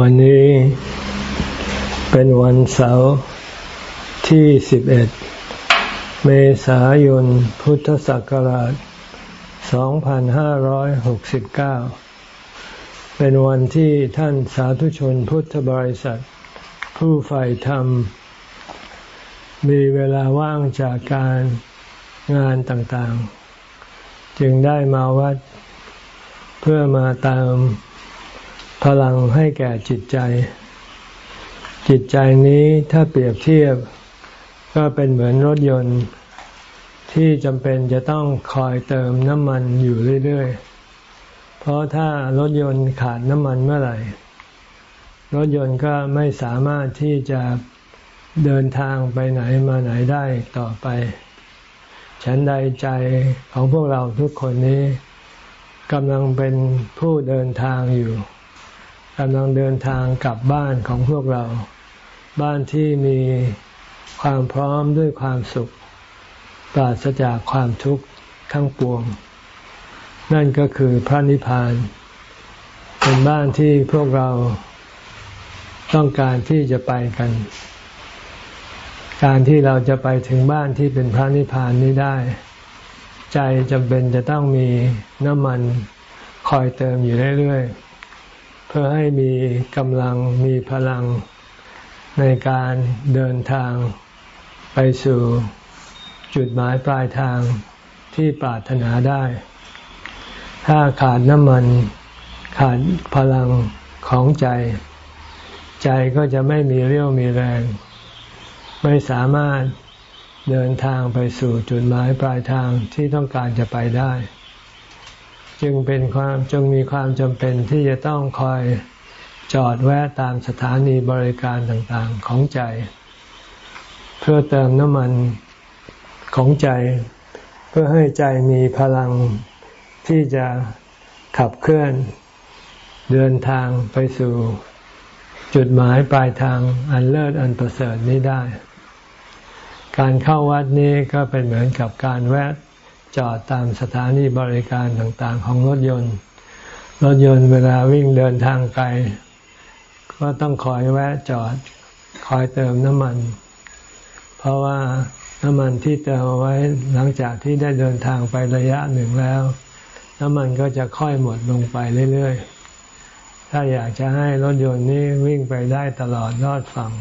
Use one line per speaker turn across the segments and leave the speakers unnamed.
วันนี้เป็นวันเสาร์ที่ 11 เมษายน พุทธศักราช 2569 เป็นวันที่ท่านสาธุชนพุทธบริษัท ผู้ใฝ่ธรรม มีเวลาว่างจากการงานต่างๆ จึงได้มาวัด เพื่อมาตาม พลังให้แก่จิตใจ จิตใจนี้ถ้าเปรียบเทียบก็เป็นเหมือนรถยนต์ที่จำเป็นจะต้องคอยเติมน้ำมันอยู่เรื่อยๆ เพราะถ้ารถยนต์ขาดน้ำมันเมื่อไหร่ รถยนต์ก็ไม่สามารถที่จะเดินทางไปไหนมาไหนได้ต่อไป ฉันใดใจของพวกเราทุกคนนี้กำลังเป็นผู้เดินทางอยู่ กำลังเดินทางกลับบ้านของพวกเรา บ้านที่มีความพร้อมด้วยความสุข ปราศจากความทุกข์ทั้งปวง นั่นก็คือพระนิพพาน เป็นบ้านที่พวกเราต้องการที่จะไปกัน การที่เราจะไปถึงบ้านที่เป็นพระนิพพานนี้ได้ ใจจำเป็นจะต้องมีน้ำมันคอยเติมอยู่เรื่อยๆ พื่อให้มีกำลังมีพลังในการเดินทางไปสู่จุดหมายปลายทางที่ปรารถนาได้ ถ้าขาดน้ำมันขาดพลังของใจ ใจก็จะไม่มีเรี่ยวมีแรง ไม่สามารถเดินทางไปสู่จุดหมายปลายทางที่ต้องการจะไปได้ จึงเป็นความจึงมีความจำเป็นที่จะต้องคอยจอดแวะตามสถานีบริการต่างๆของใจ เพื่อเติมน้ำมันของใจ เพื่อให้ใจมีพลังที่จะขับเคลื่อนเดินทางไปสู่จุดหมายปลายทางอันเลิศอันประเสริฐนี้ได้ การเข้าวัดนี้ก็เป็นเหมือนกับการแวะ จอดตามสถานีบริการต่างๆ ของรถยนต์ รถยนต์เวลาวิ่งเดินทางไกล ก็ต้องคอยแวะจอดคอยเติมน้ำมัน เพราะว่าน้ำมันที่เติมเอาไว้หลังจากที่ได้เดินทางไประยะหนึ่งแล้ว น้ำมันก็จะค่อยหมดลงไปเรื่อยๆ ถ้าอยากจะให้รถยนต์นี้วิ่งไปได้ตลอดรอดฝั่ง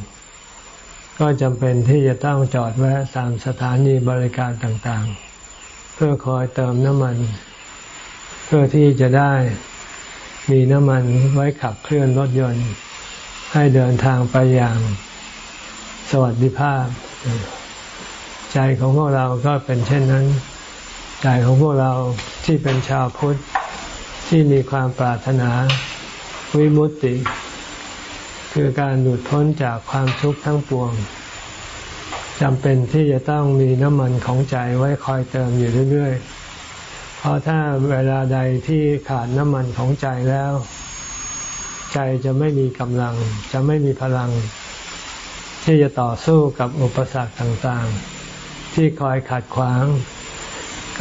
ก็จำเป็นที่จะต้องจอดแวะตามสถานีบริการต่างๆ เพื่อคอยเติมน้ำมัน เพื่อที่จะได้มีน้ำมันไว้ขับเคลื่อนรถยนต์ ให้เดินทางไปอย่างสวัสดิภาพ ใจของพวกเราก็เป็นเช่นนั้น ใจของพวกเราที่เป็นชาวพุทธที่มีความปรารถนาวิมุตติ คือการหลุดพ้นจากความทุกข์ทั้งปวง จำเป็นที่จะต้องมีน้ำมันของใจไว้คอยเติมอยู่เรื่อยๆ เพราะถ้าเวลาใดที่ขาดน้ำมันของใจแล้ว ใจจะไม่มีกำลัง จะไม่มีพลัง ที่จะต่อสู้กับอุปสรรคต่างๆ ที่คอยขัดขวาง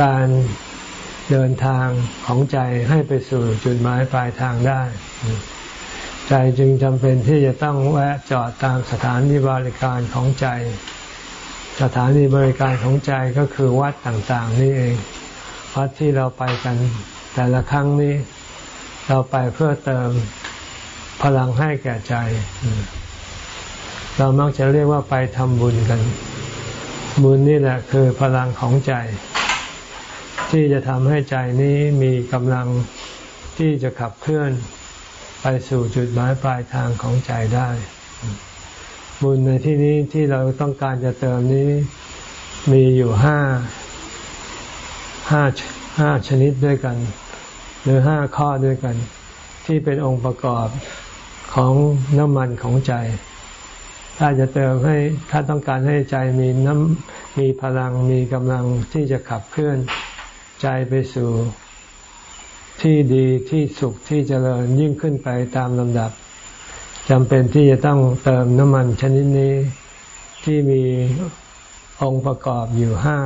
การเดินทางของใจให้ไปสู่จุดหมายปลายทางได้ ใจจึงจำเป็นที่จะต้องแวะจอดตามสถานีบริการของใจ สถานีบริการของใจก็คือวัดต่างๆ นี่เอง วัดที่เราไปกันแต่ละครั้งนี้ เราไปเพื่อเติมพลังให้แก่ใจ เรามักจะเรียกว่าไปทำบุญกัน บุญนี่แหละคือพลังของใจ ที่จะทำให้ใจนี้มีกำลังที่จะขับเคลื่อนไปสู่จุดหมายปลายทางของใจได้ บุญในที่นี้ที่เราต้องการจะเติมนี้มีอยู่ห้าห้าห้าชนิดด้วยกัน หรือห้าข้อด้วยกัน ที่เป็นองค์ประกอบของน้ำมันของใจ ถ้าจะเติมให้ถ้าต้องการให้ใจมีน้ำมีพลังมีกำลังที่จะขับเคลื่อนใจไปสู่ที่ดีที่สุขที่เจริญยิ่งขึ้นไปตามลำดับ จำเป็นที่จะต้องเติมน้ำมันชนิดนี้ที่มีองค์ประกอบอยู่ห้า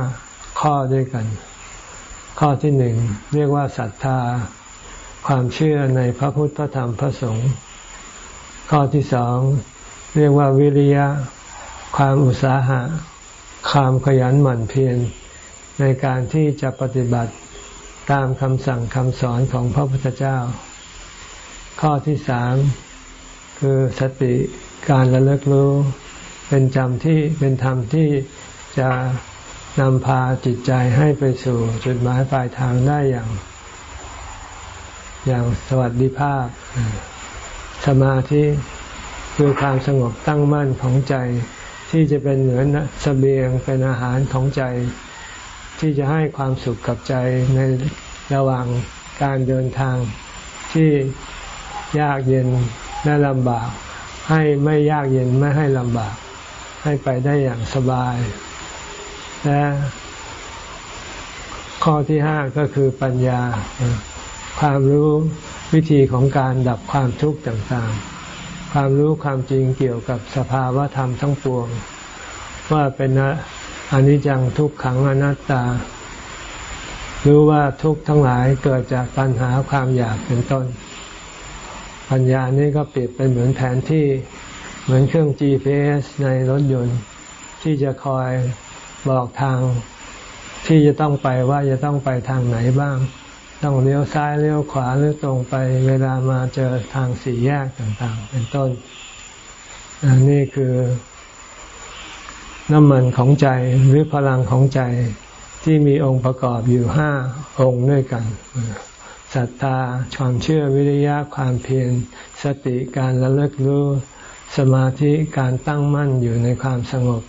ข้อด้วยกัน ข้อที่หนึ่งเรียกว่าศรัทธา ความเชื่อในพระพุทธพระธรรมพระสงฆ์ข้อที่สองเรียกว่าวิริยะ ความอุตสาหะ ความขยันหมั่นเพียรในการที่จะปฏิบัติตามคำสั่งคำสอนของพระพุทธเจ้า ข้อที่สาม คือสติการระลึกรู้เป็นจำที่เป็นธรรมที่จะนำพาจิตใจให้ไปสู่จุดหมายปลายทางได้อย่าง อย่างสวัสดิภาพ สมาธิคือความสงบตั้งมั่นของใจ ที่จะเป็นเหมือนสเสบียงเป็นอาหารของใจ ที่จะให้ความสุขกับใจในระหว่างการเดินทางที่ยากเย็น และลำบาก ให้ไม่ยากเย็นไม่ให้ลำบาก ให้ไปได้อย่างสบาย และข้อที่ห้าก็คือปัญญา ความรู้วิธีของการดับความทุกข์ต่างๆ ความรู้ความจริงเกี่ยวกับสภาวะธรรมทั้งปวง ว่าเป็นอนิจจังทุกขังอนัตตา รู้ว่าทุกข์ทั้งหลายเกิดจากปัญหาความอยากเป็นต้น ปัญญานี้ก็เปรียบเป็นเหมือนแผนที่เหมือนเครื่อง GPS ในรถยนต์ ที่จะคอยบอกทางที่จะต้องไปว่าจะต้องไปทางไหนบ้าง ต้องเลี้ยวซ้ายเลี้ยวขวาหรือตรงไป เวลามาเจอทางสี่แยกต่างๆ เป็นต้นนนี้คือน้ำมันของใจหรือพลังของใจที่มีองค์ประกอบอยู่ห้าองค์ด้วยกัน ศรัทธาความเชื่อวิริยะความเพียรสติการระลึกรู้ สมาธิการตั้งมั่นอยู่ในความสงบ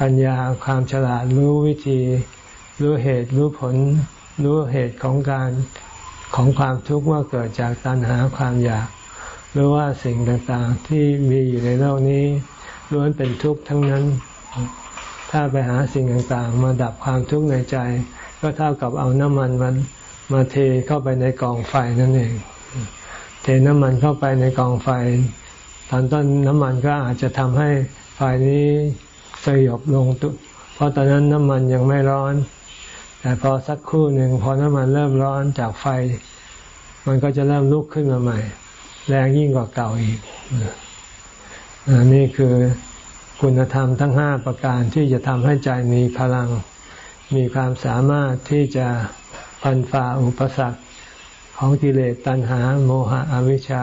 ปัญญาความฉลาดรู้วิธี รู้เหตุรู้ผล รู้เหตุของการของความทุกข์ว่าเกิดจากตัณหาความอยาก หรือว่าสิ่งต่างๆที่มีอยู่ในโลกนี้ล้วนเป็นทุกข์ทั้งนั้น ถ้าไปหาสิ่งต่างๆ มาดับความทุกข์ในใจ ก็เท่ากับเอาน้ำมันมัน มาเทเข้าไปในกองไฟนั่นเอง เทน้ำมันเข้าไปในกองไฟตอนต้นน้ำมันก็อาจจะทำให้ไฟนี้สยบลงตุเพราะตอนนั้นน้ำมันยังไม่ร้อน แต่พอสักครู่หนึ่งพอน้ำมันเริ่มร้อนจากไฟ มันก็จะเริ่มลุกขึ้นมาใหม่ แรงยิ่งกว่าเก่าอีกอันนี้คือคุณธรรมทั้งห้าประการที่จะทำให้ใจมีพลัง มีความสามารถที่จะ พันฝ่าอุปสรรคของกิเลสตัณหาโมหะอวิชชา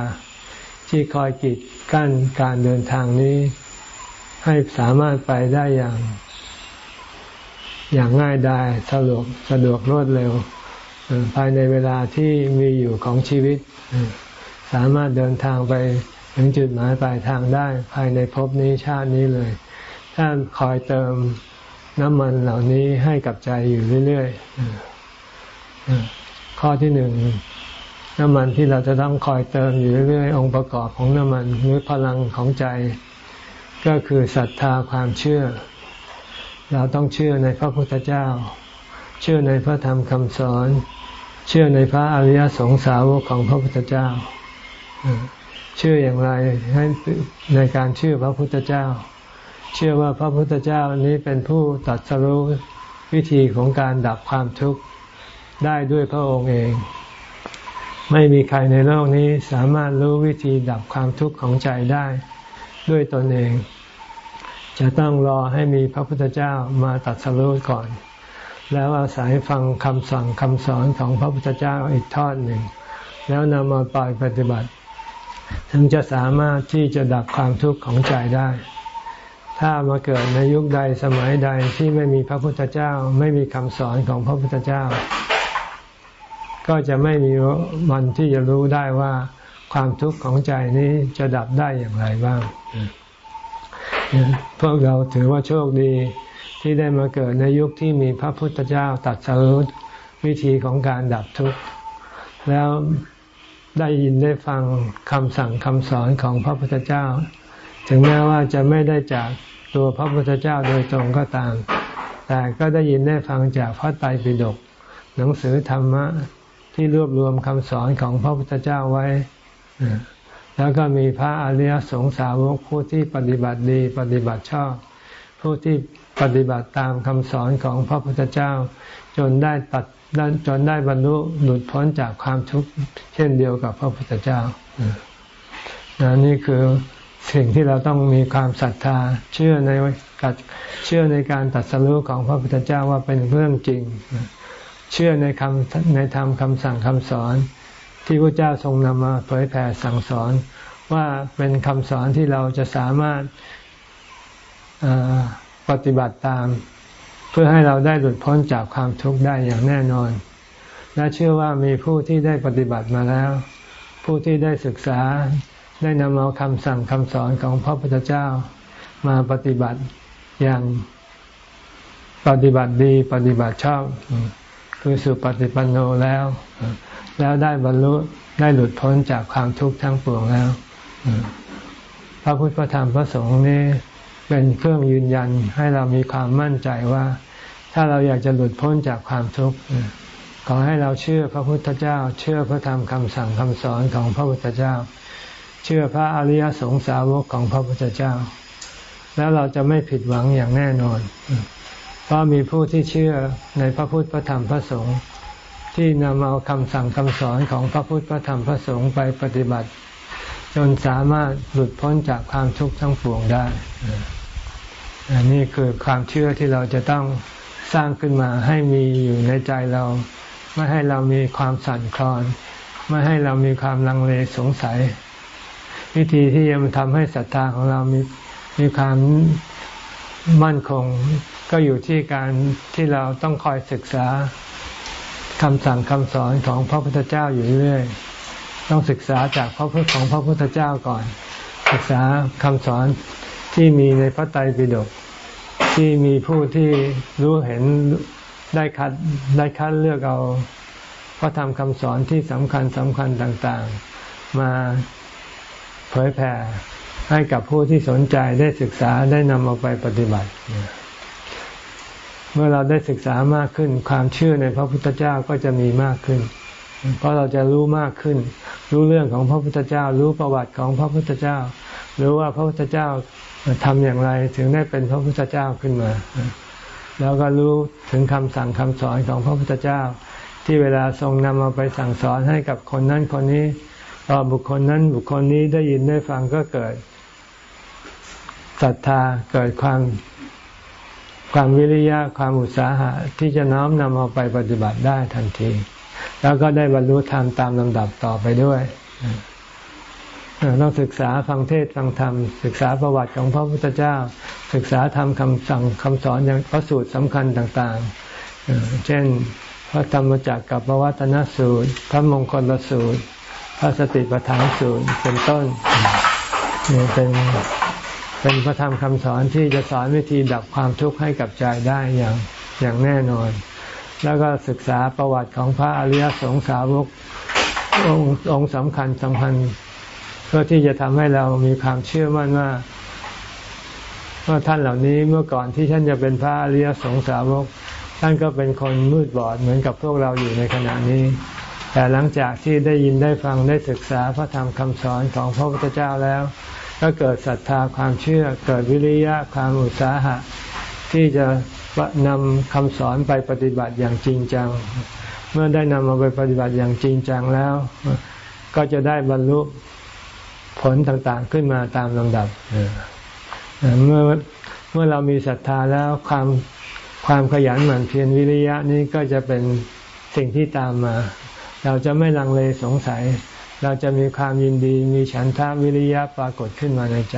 ที่คอยกีดกั้นการเดินทางนี้ ให้สามารถไปได้อย่าง อย่างง่ายดายสะดวกสะดวกรวดเร็ว ภายในเวลาที่มีอยู่ของชีวิต สามารถเดินทางไปถึงจุดหมายปลายทางได้ ภายในภพนี้ชาตินี้เลย ถ้าคอยเติมน้ำมันเหล่านี้ให้กับใจอยู่เรื่อย ๆ ข้อที่หนึ่งน้ำมันที่เราจะต้องคอยเติมอยู่เรื่อยๆองค์ประกอบของน้ำมันหรือพลังของใจ ก็คือศรัทธาความเชื่อ เราต้องเชื่อในพระพุทธเจ้า เชื่อในพระธรรมคำสอน เชื่อในพระอริยสงสาวกของพระพุทธเจ้า เชื่ออย่างไรให้ในการเชื่อพระพุทธเจ้า เชื่อว่าพระพุทธเจ้านี้เป็นผู้ตัดสรู้วิธีของการดับความทุกข์ ได้ด้วยพระองค์เอง ไม่มีใครในโลกนี้สามารถรู้วิธีดับความทุกข์ของใจได้ด้วยตนเอง จะต้องรอให้มีพระพุทธเจ้ามาตัดสรู้ก่อน แล้วอาศัยฟังคำสั่งคำสอนของพระพุทธเจ้าอีกทอดหนึ่ง แล้วนำมาปล่อยปฏิบัติ ถึงจะสามารถที่จะดับความทุกข์ของใจได้ถ้ามาเกิดในยุคใดสมัยใดที่ไม่มีพระพุทธเจ้า ไม่มีคำสอนของพระพุทธเจ้า ก็จะไม่มีวันที่จะรู้ได้ว่าความทุกข์ของใจนี้จะดับได้อย่างไรบ้าง พวกเราถือว่าโชคดีที่ได้มาเกิดในยุคที่มีพระพุทธเจ้าตัดสรุปวิธีของการดับทุกข์ แล้วได้ยินได้ฟังคำสั่งคำสอนของพระพุทธเจ้า ถึงแม้ว่าจะไม่ได้จากตัวพระพุทธเจ้าโดยตรงก็ตาม แต่ก็ได้ยินได้ฟังจากพระไตรปิฎกหนังสือธรรมะ ที่รวบรวมคำสอนของพระพุทธเจ้าไว้ แล้วก็มีพระอริยสงสาวกผู้ที่ปฏิบัติดีปฏิบัติชอบ ผู้ที่ปฏิบัติตามคำสอนของพระพุทธเจ้า จนได้ตัดจนได้บรรลุหลุดพ้นจากความทุกข์เช่นเดียวกับพระพุทธเจ้านะนี่คือสิ่งที่เราต้องมีความศรัทธาเชื่อในกัเชื่อในการตัดสรู้ของพระพุทธเจ้าว่าเป็นเรื่องจริง เชื่อในคำในธรรมคำสั่งคำสอน ที่พระเจ้าทรงนำมาเผยแผ่สั่งสอน ว่าเป็นคำสอนที่เราจะสามารถปฏิบัติตาม เพื่อให้เราได้หลุดพ้นจากความทุกข์ได้อย่างแน่นอน และเชื่อว่ามีผู้ที่ได้ปฏิบัติมาแล้ว ผู้ที่ได้ศึกษาได้นำเอาคำสั่งคำสอนของพระพุทธเจ้ามาปฏิบัติอย่างปฏิบัติดีปฏิบัติชอบ คือสุปฏิปันโนแล้ว แล้วได้บรรลุได้หลุดพ้นจากความทุกข์ทั้งปวงแล้วพระพุทธธรรมพระสงฆ์นี้เป็นเครื่องยืนยันให้เรามีความมั่นใจว่า ถ้าเราอยากจะหลุดพ้นจากความทุกข์ขอให้เราเชื่อพระพุทธเจ้า เชื่อพระธรรมคำสั่งคำสอนของพระพุทธเจ้า เชื่อพระอริยสงสาวกของพระพุทธเจ้า แล้วเราจะไม่ผิดหวังอย่างแน่นอน เพราะมีผู้ที่เชื่อในพระพุทธพระธรรมพระสงฆ์ที่นำเอาคำสั่งคำสอนของพระพุทธพระธรรมพระสงฆ์ไปปฏิบัติ จนสามารถหลุดพ้นจากความทุกข์ทั้งปวงได้อันนี้คือความเชื่อที่เราจะต้องสร้างขึ้นมาให้มีอยู่ในใจเรา ไม่ให้เรามีความสั่นคลอน ไม่ให้เรามีความลังเลสงสัย วิธีที่จะทำให้ศรัทธาของเรามีมีความมั่นคง ก็อยู่ที่การที่เราต้องคอยศึกษาคำสั่งคำสอนของพระพุทธเจ้าอยู่เรื่อย ต้องศึกษาจากพระพุทธของพระพุทธเจ้าก่อน ศึกษาคำสอนที่มีในพระไตรปิฎกที่มีผู้ที่รู้เห็นได้คัดได้คัดเลือกเอาพระธรรมคำสอนที่สำคัญสำคัญต่างๆ มาเผยแผ่ให้กับผู้ที่สนใจได้ศึกษาได้นำเอาไปปฏิบัติ มื่อเราได้ศึกษามากขึ้น ความเชื่อในพระพุทธเจ้าก็จะมีมากขึ้น เพราะเราจะรู้มากขึ้น รู้เรื่องของพระพุทธเจ้า รู้ประวัติของพระพุทธเจ้า รู้ว่าพระพุทธเจ้าทำอย่างไรถึงได้เป็นพระพุทธเจ้าขึ้นมา แล้วก็รู้ถึงคำสั่งคำสอนของพระพุทธเจ้า ที่เวลาทรงนำมาไปสั่งสอนให้กับคนนั้นคนนี้พอบุคคลนั้นบุคคลนี้ได้ยินได้ฟังก็เกิดศรัทธาเกิดความ ความวิริยะความอุตสาหะที่จะน้อมนำเอาไปปฏิบัติได้ทันที แล้วก็ได้บรรลุธรรมตามลำดับต่อไปด้วยต้องศึกษาฟังเทศฟังธรรม ศึกษาประวัติของพระพุทธเจ้า ศึกษาธรรมคำสั่งคำสอนอย่างพระสูตรสำคัญต่างๆ เช่น พระธรรมจักรกับพระวัฒนสูตร พระมงคลสูตร พระสติปัฏฐานสูตรเป็นต้นนี่เป็น เป็นพระธรรมคำสอนที่จะสอนวิธีดับความทุกข์ให้กับใจได้อย่างอย่างแน่นอน แล้วก็ศึกษาประวัติของพระอริยสงสาวกองค์องค์สำคัญสำคัญเพื่อที่จะทำให้เรามีความเชื่อมั่นว่าว่าท่านเหล่านี้เมื่อก่อนที่ท่านจะเป็นพระอริยสงสาวก ท่านก็เป็นคนมืดบอดเหมือนกับพวกเราอยู่ในขณะนี้ แต่หลังจากที่ได้ยินได้ฟังได้ศึกษาพระธรรมคำสอนของพระพุทธเจ้าแล้ว ก็เกิดศรัทธาความเชื่อ เกิดวิริยะความอุตสาหะ ที่จะนำคำสอนไปปฏิบัติอย่างจริงจัง เมื่อได้นำมาไปปฏิบัติอย่างจริงจังแล้ว ก็จะได้บรรลุผลต่างๆขึ้นมาตามลำดับเมื่อเมื่อเรามีศรัทธาแล้วความความขยันหมั่นเพียรวิริยะนี้ก็จะเป็นสิ่งที่ตามมา เราจะไม่ลังเลสงสัย เราจะมีความยินดีมีฉันทาวิริยะปรากฏขึ้นมาในใจ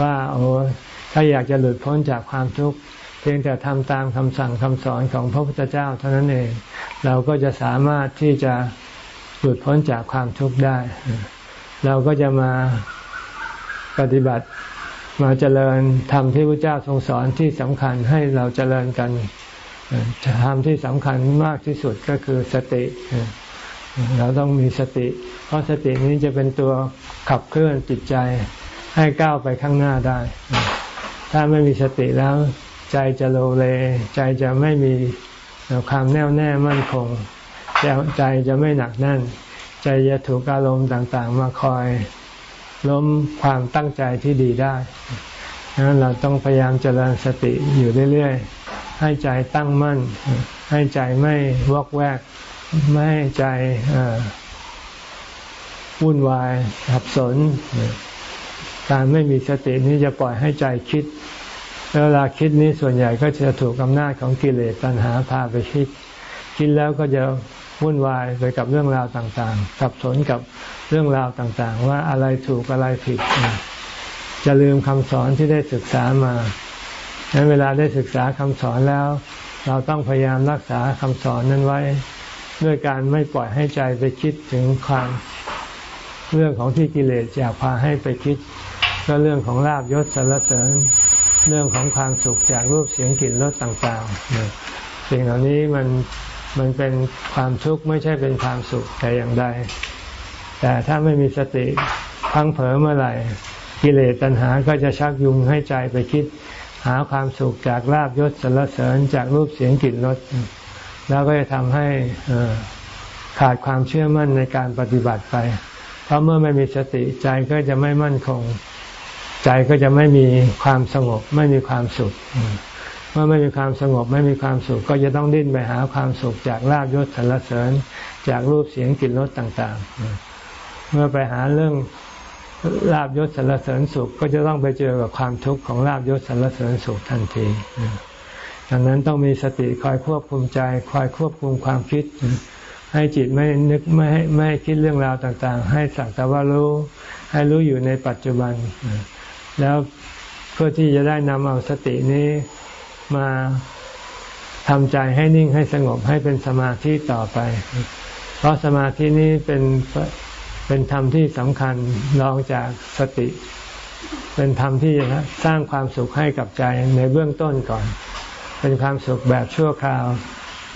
ว่าโอ้ถ้าอยากจะหลุดพ้นจากความทุกข์เพียงแต่ทำตามคำสั่งคำสอนของพระพุทธเจ้าเท่านั้นเอง เราก็จะสามารถที่จะหลุดพ้นจากความทุกข์ได้ เราก็จะมาปฏิบัติมาเจริญธรรมที่พระเจ้าทรงสอนที่สำคัญให้เราเจริญกันธรรมที่สำคัญมากที่สุดก็คือสติ เราต้องมีสติ เพราะสตินี้จะเป็นตัวขับเคลื่อนจิตใจให้ก้าวไปข้างหน้าได้ ถ้าไม่มีสติแล้วใจจะโลเล ใจจะไม่มีความแน่วแน่มั่นคง ใจจะไม่หนักแน่น ใจจะถูกอารมณ์ต่างๆ มาคอยล้มความตั้งใจที่ดีได้ดังนั้นเราต้องพยายามเจริญสติอยู่เรื่อยๆ ให้ใจตั้งมั่น ให้ใจไม่วอกแวก ไม่ให้ใจวุ่นวายสับสน การไม่มีสตินี้จะปล่อยให้ใจคิดแล้วเวลาคิดนี้ส่วนใหญ่ก็จะถูกอำนาจของกิเลสตัณหาพาไปคิด คิดแล้วก็จะวุ่นวายไปกับเรื่องราวต่างๆสับสนกับเรื่องราวต่างๆ ว่าอะไรถูกอะไรผิด จะลืมคำสอนที่ได้ศึกษามาดังนั้นเวลาได้ศึกษาคำสอนแล้ว เราต้องพยายามรักษาคำสอนนั้นไว้ ด้วยการไม่ปล่อยให้ใจไปคิดถึงความเรื่องของที่กิเลสอยากพาให้ไปคิด ก็เรื่องของลาบยศสรรเสริญ เรื่องของความสุขจากรูปเสียงกลิ่นรสต่างๆสิ่งเหล่านี้มันมันเป็นความทุกข์ไม่ใช่เป็นความสุขแต่อย่างใด แต่ถ้าไม่มีสติพังเผลอเมื่อไหร่ กิเลสตัณหาก็จะชักยุงให้ใจไปคิด หาความสุขจากลาบยศสรรเสริญจากรูปเสียงกลิ่นรส แล้วก็จะทำให้ขาดความเชื่อมั่นในการปฏิบัติไป เพราะเมื่อไม่มีสติใจก็จะไม่มั่นคง ใจก็จะไม่มีความสงบ ไม่มีความสุข เมื่อไม่มีความสงบไม่มีความสุข ก็จะต้องดิ้นไปหาความสุขจากลาบยศสรรเสริญ จากรูปเสียงกลิ่นรสต่างๆ เมื่อไปหาเรื่องลาบยศสรรเสริญสุขก็จะต้องไปเจอกับความทุกข์ของลาบยศสรรเสริญสุขทันที ดังนั้นต้องมีสติคอยควบคุมใจ คอยควบคุมความคิด ให้จิตไม่นึกไม่ให้ไม่คิดเรื่องราวต่างๆ ให้สักแต่ว่ารู้ ให้รู้อยู่ในปัจจุบัน แล้วเพื่อที่จะได้นำเอาสตินี้มาทำใจให้นิ่งให้สงบให้เป็นสมาธิต่อไป เพราะสมาธินี้เป็นเป็นธรรมที่สำคัญรองจากสติ เป็นธรรมที่สร้างความสุขให้กับใจในเบื้องต้นก่อน เป็นความสุขแบบชั่วคราว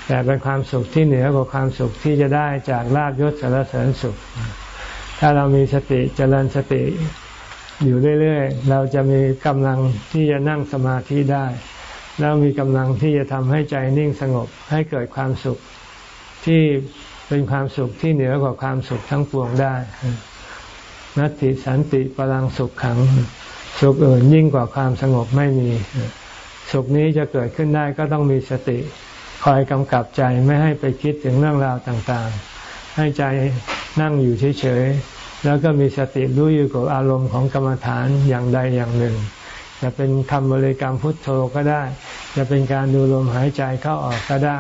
แต่เป็นความสุขที่เหนือกว่าความสุขที่จะได้จากลาบยศสารเสริญสุข ถ้าเรามีสติเจริญสติอยู่เรื่อยๆ เราจะมีกำลังที่จะนั่งสมาธิได้ แล้วมีกำลังที่จะทำให้ใจนิ่งสงบให้เกิดความสุขที่เป็นความสุขที่เหนือกว่าความสุขทั้งปวงได้นัตติสันติพลังสุขขัง สุขอื่นยิ่งกว่าความสงบไม่มี สุขนี้จะเกิดขึ้นได้ก็ต้องมีสติ คอยกำกับใจไม่ให้ไปคิดถึงเรื่องราวต่างๆ ให้ใจนั่งอยู่เฉยๆ แล้วก็มีสติรู้อยู่กับอารมณ์ของกรรมฐานอย่างใดอย่างหนึ่ง จะเป็นคำบริกรรมพุทโธก็ได้ จะเป็นการดูลมหายใจเข้าออกก็ได้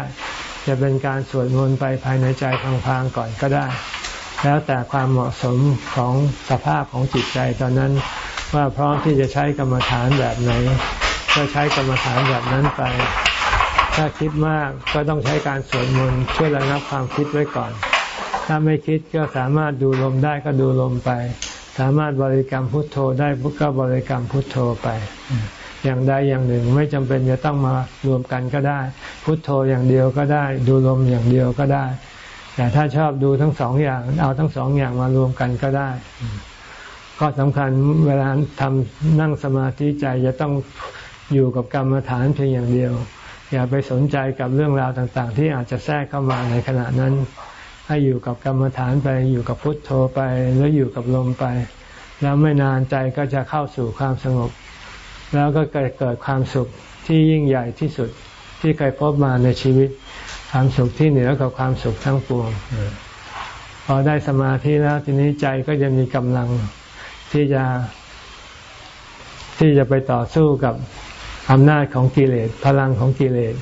จะเป็นการสวดมนต์ไปภายในใจพางๆก่อนก็ได้ แล้วแต่ความเหมาะสมของสภาพของจิตใจตอนนั้นว่าพร้อมที่จะใช้กรรมฐานแบบไหน ก็ใช้กรรมฐานแบบนั้นไป ถ้าคิดมากก็ต้องใช้การสวดมนต์ช่วยระงับความคิดไว้ก่อน ถ้าไม่คิดก็สามารถดูลมได้ก็ดูลมไป สามารถบริกรรมพุทโธได้ก็บริกรรมพุทโธไป อย่างใดอย่างหนึ่งไม่จำเป็นจะต้องมารวมกันก็ได้ พุทโธอย่างเดียวก็ได้ ดูลมอย่างเดียวก็ได้แต่ถ้าชอบดูทั้งสองอย่าง เอาทั้งสองอย่างมารวมกันก็ได้ ก็สำคัญเวลาทำนั่งสมาธิใจจะต้อง อยู่กับกรรมฐานเพียงอย่างเดียว อย่าไปสนใจกับเรื่องราวต่างๆ ที่อาจจะแทรกเข้ามาในขณะนั้น ให้อยู่กับกรรมฐานไปอยู่กับพุทโธไปแล้วอยู่กับลมไป แล้วไม่นานใจก็จะเข้าสู่ความสงบ แล้วก็เกิดเกิดความสุขที่ยิ่งใหญ่ที่สุดที่เคยพบมาในชีวิต ความสุขที่เหนือกว่าความสุขทั้งปวงพอได้สมาธิแล้วทีนี้ใจก็จะมีกำลังที่จะที่จะไปต่อสู้กับ อำนาจของกิเลสพลังของกิเลส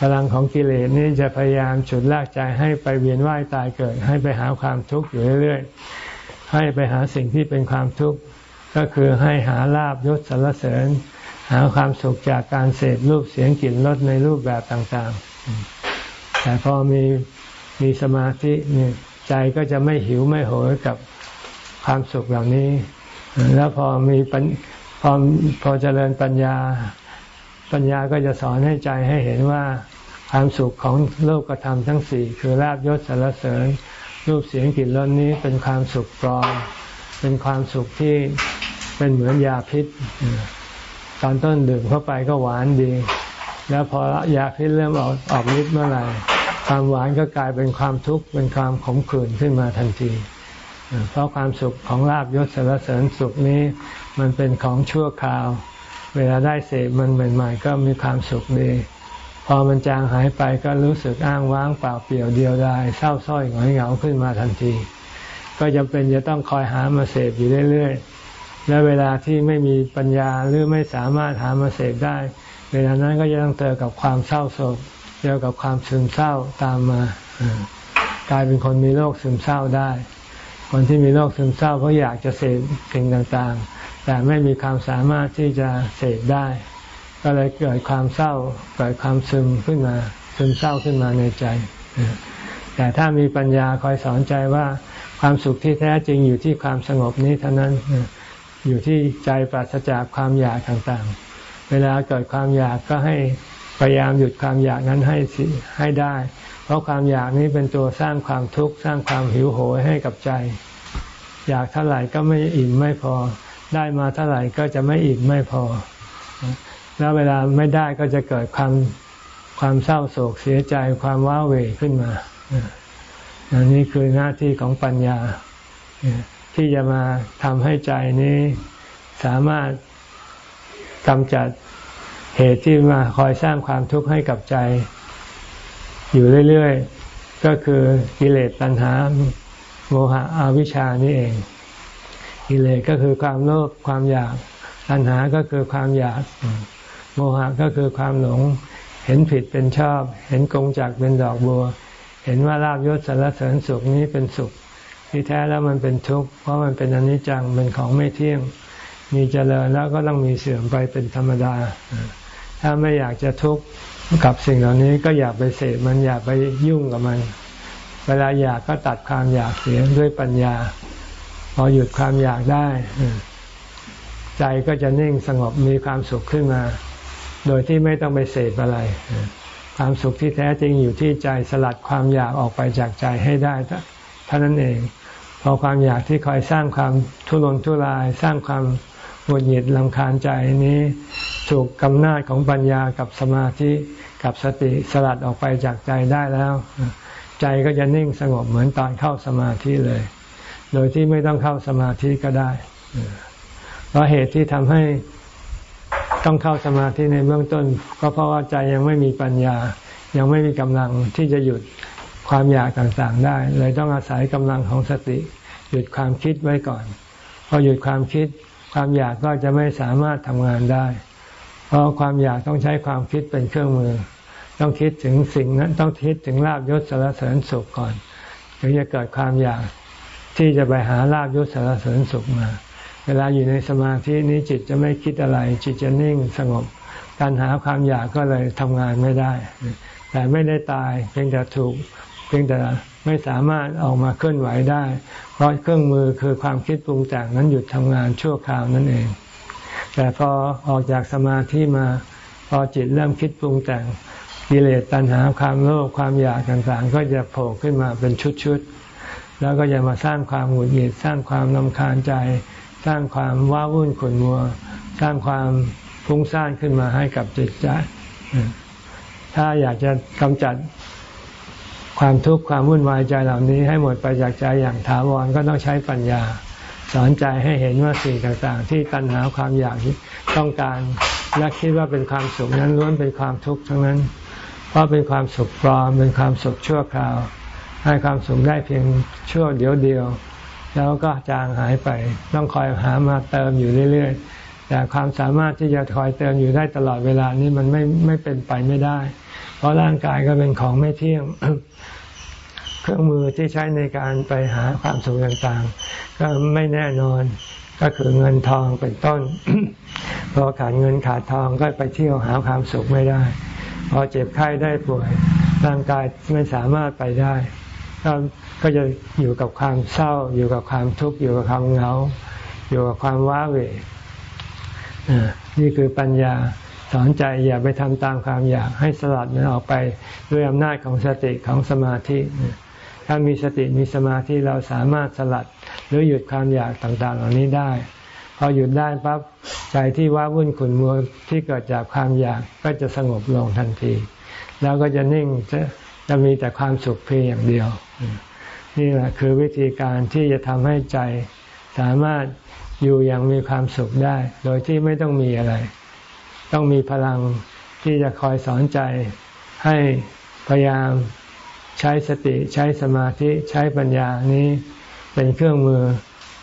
พลังของกิเลสนี้จะพยายามฉุดลากใจให้ไปเวียนว่ายตายเกิด ให้ไปหาความทุกข์อยู่เรื่อยๆ ให้ไปหาสิ่งที่เป็นความทุกข์ก็คือให้หาลาบยศสรรเสริญ หาความสุขจากการเสพรูปเสียงกลิ่นรสในรูปแบบต่างๆ แต่พอมีมีสมาธิเนี่ยใจก็จะไม่หิวไม่โหยกับความสุขเหล่านี้ แล้วพอมีพอพอเจริญปัญญา ปัญญาก็จะสอนให้ใจให้เห็นว่าความสุขของโลกธรรมทั้งสี่คือลาบยศสารเสริญ รูปเสียงกลิ่นรสนี้เป็นความสุขปลอมเป็นความสุขที่เป็นเหมือนยาพิษ ตอนต้นดื่มเข้าไปก็หวานดี แล้วพอยาพิษเริ่มออกออกฤทธิ์เมื่อไหร่ความหวานก็กลายเป็นความทุกข์เป็นความขมขื่นขึ้นมาทันที เพราะความสุขของลาบยศสารเสริญสุขนี้ มันเป็นของชั่วคราว เวลาได้เสพมันใหม่ๆก็มีความสุขดี พอมันจางหายไปก็รู้สึกอ้างว้างเปล่าเปลี่ยวเดียวดายเศร้าส้อยหงอยเหงาขึ้นมาทันที ก็จำเป็นจะต้องคอยหามาเสพอยู่เรื่อยๆ และเวลาที่ไม่มีปัญญาหรือไม่สามารถหามาเสพได้ เวลานั้นก็จะต้องเจอกับความเศร้าโศกเจอกับความซึมเศร้าตามมากลายเป็นคนมีโรคซึมเศร้าได้ คนที่มีโรคซึมเศร้าเพราะอยากจะเสพสิ่งต่างๆ แต่ไม่มีความสามารถที่จะเสพได้ ก็เลยเกิดความเศร้าเกิดความซึมขึ้นมา ซึมเศร้าขึ้นมาในใจ แต่ถ้ามีปัญญาคอยสอนใจว่าความสุขที่แท้จริงอยู่ที่ความสงบนี้เท่านั้นอยู่ที่ใจปราศจากความอยากต่างๆ เวลาเกิดความอยากก็ให้พยายามหยุดความอยากนั้นให้ให้ได้ เพราะความอยากนี้เป็นตัวสร้างความทุกข์สร้างความหิวโหยให้กับใจ อยากเท่าไหร่ก็ไม่อิ่มไม่พอ ได้มาเท่าไหร่ก็จะไม่อิ่มไม่พอ แล้วเวลาไม่ได้ก็จะเกิดความความเศร้าโศกเสียใจความว้าเหวขึ้นมาอันนี้คือหน้าที่ของปัญญา ที่จะมาทำให้ใจนี้สามารถกำจัดเหตุที่มาคอยสร้างความทุกข์ให้กับใจ อยู่เรื่อย ๆ ก็คือกิเลสตัณหาโมหะอาวิชานี่เอง กิเลสก็คือความโลภความอยากตัณหาก็คือความอยาก โมหะก็คือความหลง เห็นผิดเป็นชอบ เห็นกงจากเป็นดอกบัว เห็นว่าลาบยศสารเสริญสุขนี้เป็นสุข ที่แท้แล้วมันเป็นทุกข์เพราะมันเป็นอนิจจังเป็นของไม่เที่ยง มีเจริญแล้วก็ต้องมีเสื่อมไปเป็นธรรมดา ถ้าไม่อยากจะทุกข์กับสิ่งเหล่านี้ก็อย่าไปเสพมันอย่าไปยุ่งกับมัน เวลาอยากก็ตัดความอยากเสียด้วยปัญญา พอหยุดความอยากได้ ใจก็จะนิ่งสงบมีความสุขขึ้นมา โดยที่ไม่ต้องไปเสพอะไร ความสุขที่แท้จริงอยู่ที่ใจสลัดความอยากออกไปจากใจให้ได้เท่านั้นเองพอความอยากที่คอยสร้างความทุรนทุราย สร้างความหงุดหงิดลำคาญใจนี้ ถูกกำนาจของปัญญากับสมาธิกับสติสลัดออกไปจากใจได้แล้ว ใจก็จะนิ่งสงบเหมือนตอนเข้าสมาธิเลย โดยที่ไม่ต้องเข้าสมาธิก็ได้ เพราะเหตุที่ทำให้ต้องเข้าสมาธิในเบื้องต้น ก็เพราะว่าใจยังไม่มีปัญญา ยังไม่มีกำลังที่จะหยุดความอยากต่างๆได้ เลยต้องอาศัยกำลังของสติ หยุดความคิดไว้ก่อน พอหยุดความคิด ความอยากก็จะไม่สามารถทำงานได้ เพราะความอยากต้องใช้ความคิดเป็นเครื่องมือ ต้องคิดถึงสิ่งนั้นต้องคิดถึงลาบยศสารเสริญสุขก่อน ถึงจะเกิดความอยาก ที่จะไปหาลาบยศสารเสริญสุขมา เวลาอยู่ในสมาธินี้จิตจะไม่คิดอะไร จิตจะนิ่งสงบ การหาความอยากก็เลยทำงานไม่ได้ แต่ไม่ได้ตายเพียงแต่ถูกเพียงแต่ไม่สามารถออกมาเคลื่อนไหวได้ เพราะเครื่องมือคือความคิดปรุงแต่งนั้นหยุดทำงานชั่วคราวนั่นเอง แต่พอออกจากสมาธิมา พอจิตเริ่มคิดปรุงแต่งกิเลสตัณหาความโลภความอยากต่างๆ ก็จะโผล่ขึ้นมาเป็นชุดๆ แล้วก็จะมาสร้างความหงุดหงิดสร้างความลำคาญใจ สร้างความว้าวุ่นขุ่นมัว สร้างความฟุ้งซ่านขึ้นมาให้กับจิตใจ ถ้าอยากจะกำจัดความทุกข์ความวุ่นวายใจเหล่านี้ให้หมดไปจากใจอย่างถาวรก็ต้องใช้ปัญญา สอนใจให้เห็นว่าสิ่งต่างๆ ที่ตัณหาความอยากต้องการและคิดว่าเป็นความสุขนั้นล้วนเป็นความทุกข์ทั้งนั้น เพราะเป็นความสุขปลอมเป็นความสุขชั่วคราว ให้ความสุขได้เพียงชั่วเดียวเดียว แล้วก็จางหายไป ต้องคอยหามาเติมอยู่เรื่อยๆ แต่ความสามารถที่จะคอยเติมอยู่ได้ตลอดเวลานี้มันไม่ไม่เป็นไปไม่ได้ เพราะร่างกายก็เป็นของไม่เที่ยงเครื่องมือที่ใช้ในการไปหาความสุขต่างๆ ก็ไม่แน่นอนก็คือเงินทองเป็นต้น พอขาดเงินขาดทองก็ไปเที่ยวหาความสุขไม่ได้ พอเจ็บไข้ได้ป่วยร่างกายไม่สามารถไปได้ ก็ก็จะอยู่กับความเศร้า อยู่กับความทุกข์อยู่กับความเหงา อยู่กับความว้าเหวนี่คือปัญญาสอนใจอย่าไปทำตามความอยากให้สลัดมันออกไปด้วยอำนาจของสติของสมาธิ ถ้ามีสติมีสมาธิเราสามารถสลัด หรือหยุดความอยากต่างๆ เหล่านี้ได้ พอหยุดได้ปั๊บใจที่ว้าวุ่นขุ่นมัวที่เกิดจากความอยากก็จะสงบลงทันที แล้วก็จะนิ่ง จะมีแต่ความสุขเพียงอย่างเดียว นี่แหละคือวิธีการที่จะทำให้ใจสามารถอยู่อย่างมีความสุขได้ โดยที่ไม่ต้องมีอะไร ต้องมีพลังที่จะคอยสอนใจ ให้พยายามใช้สติใช้สมาธิใช้ปัญญานี้เป็นเครื่องมือ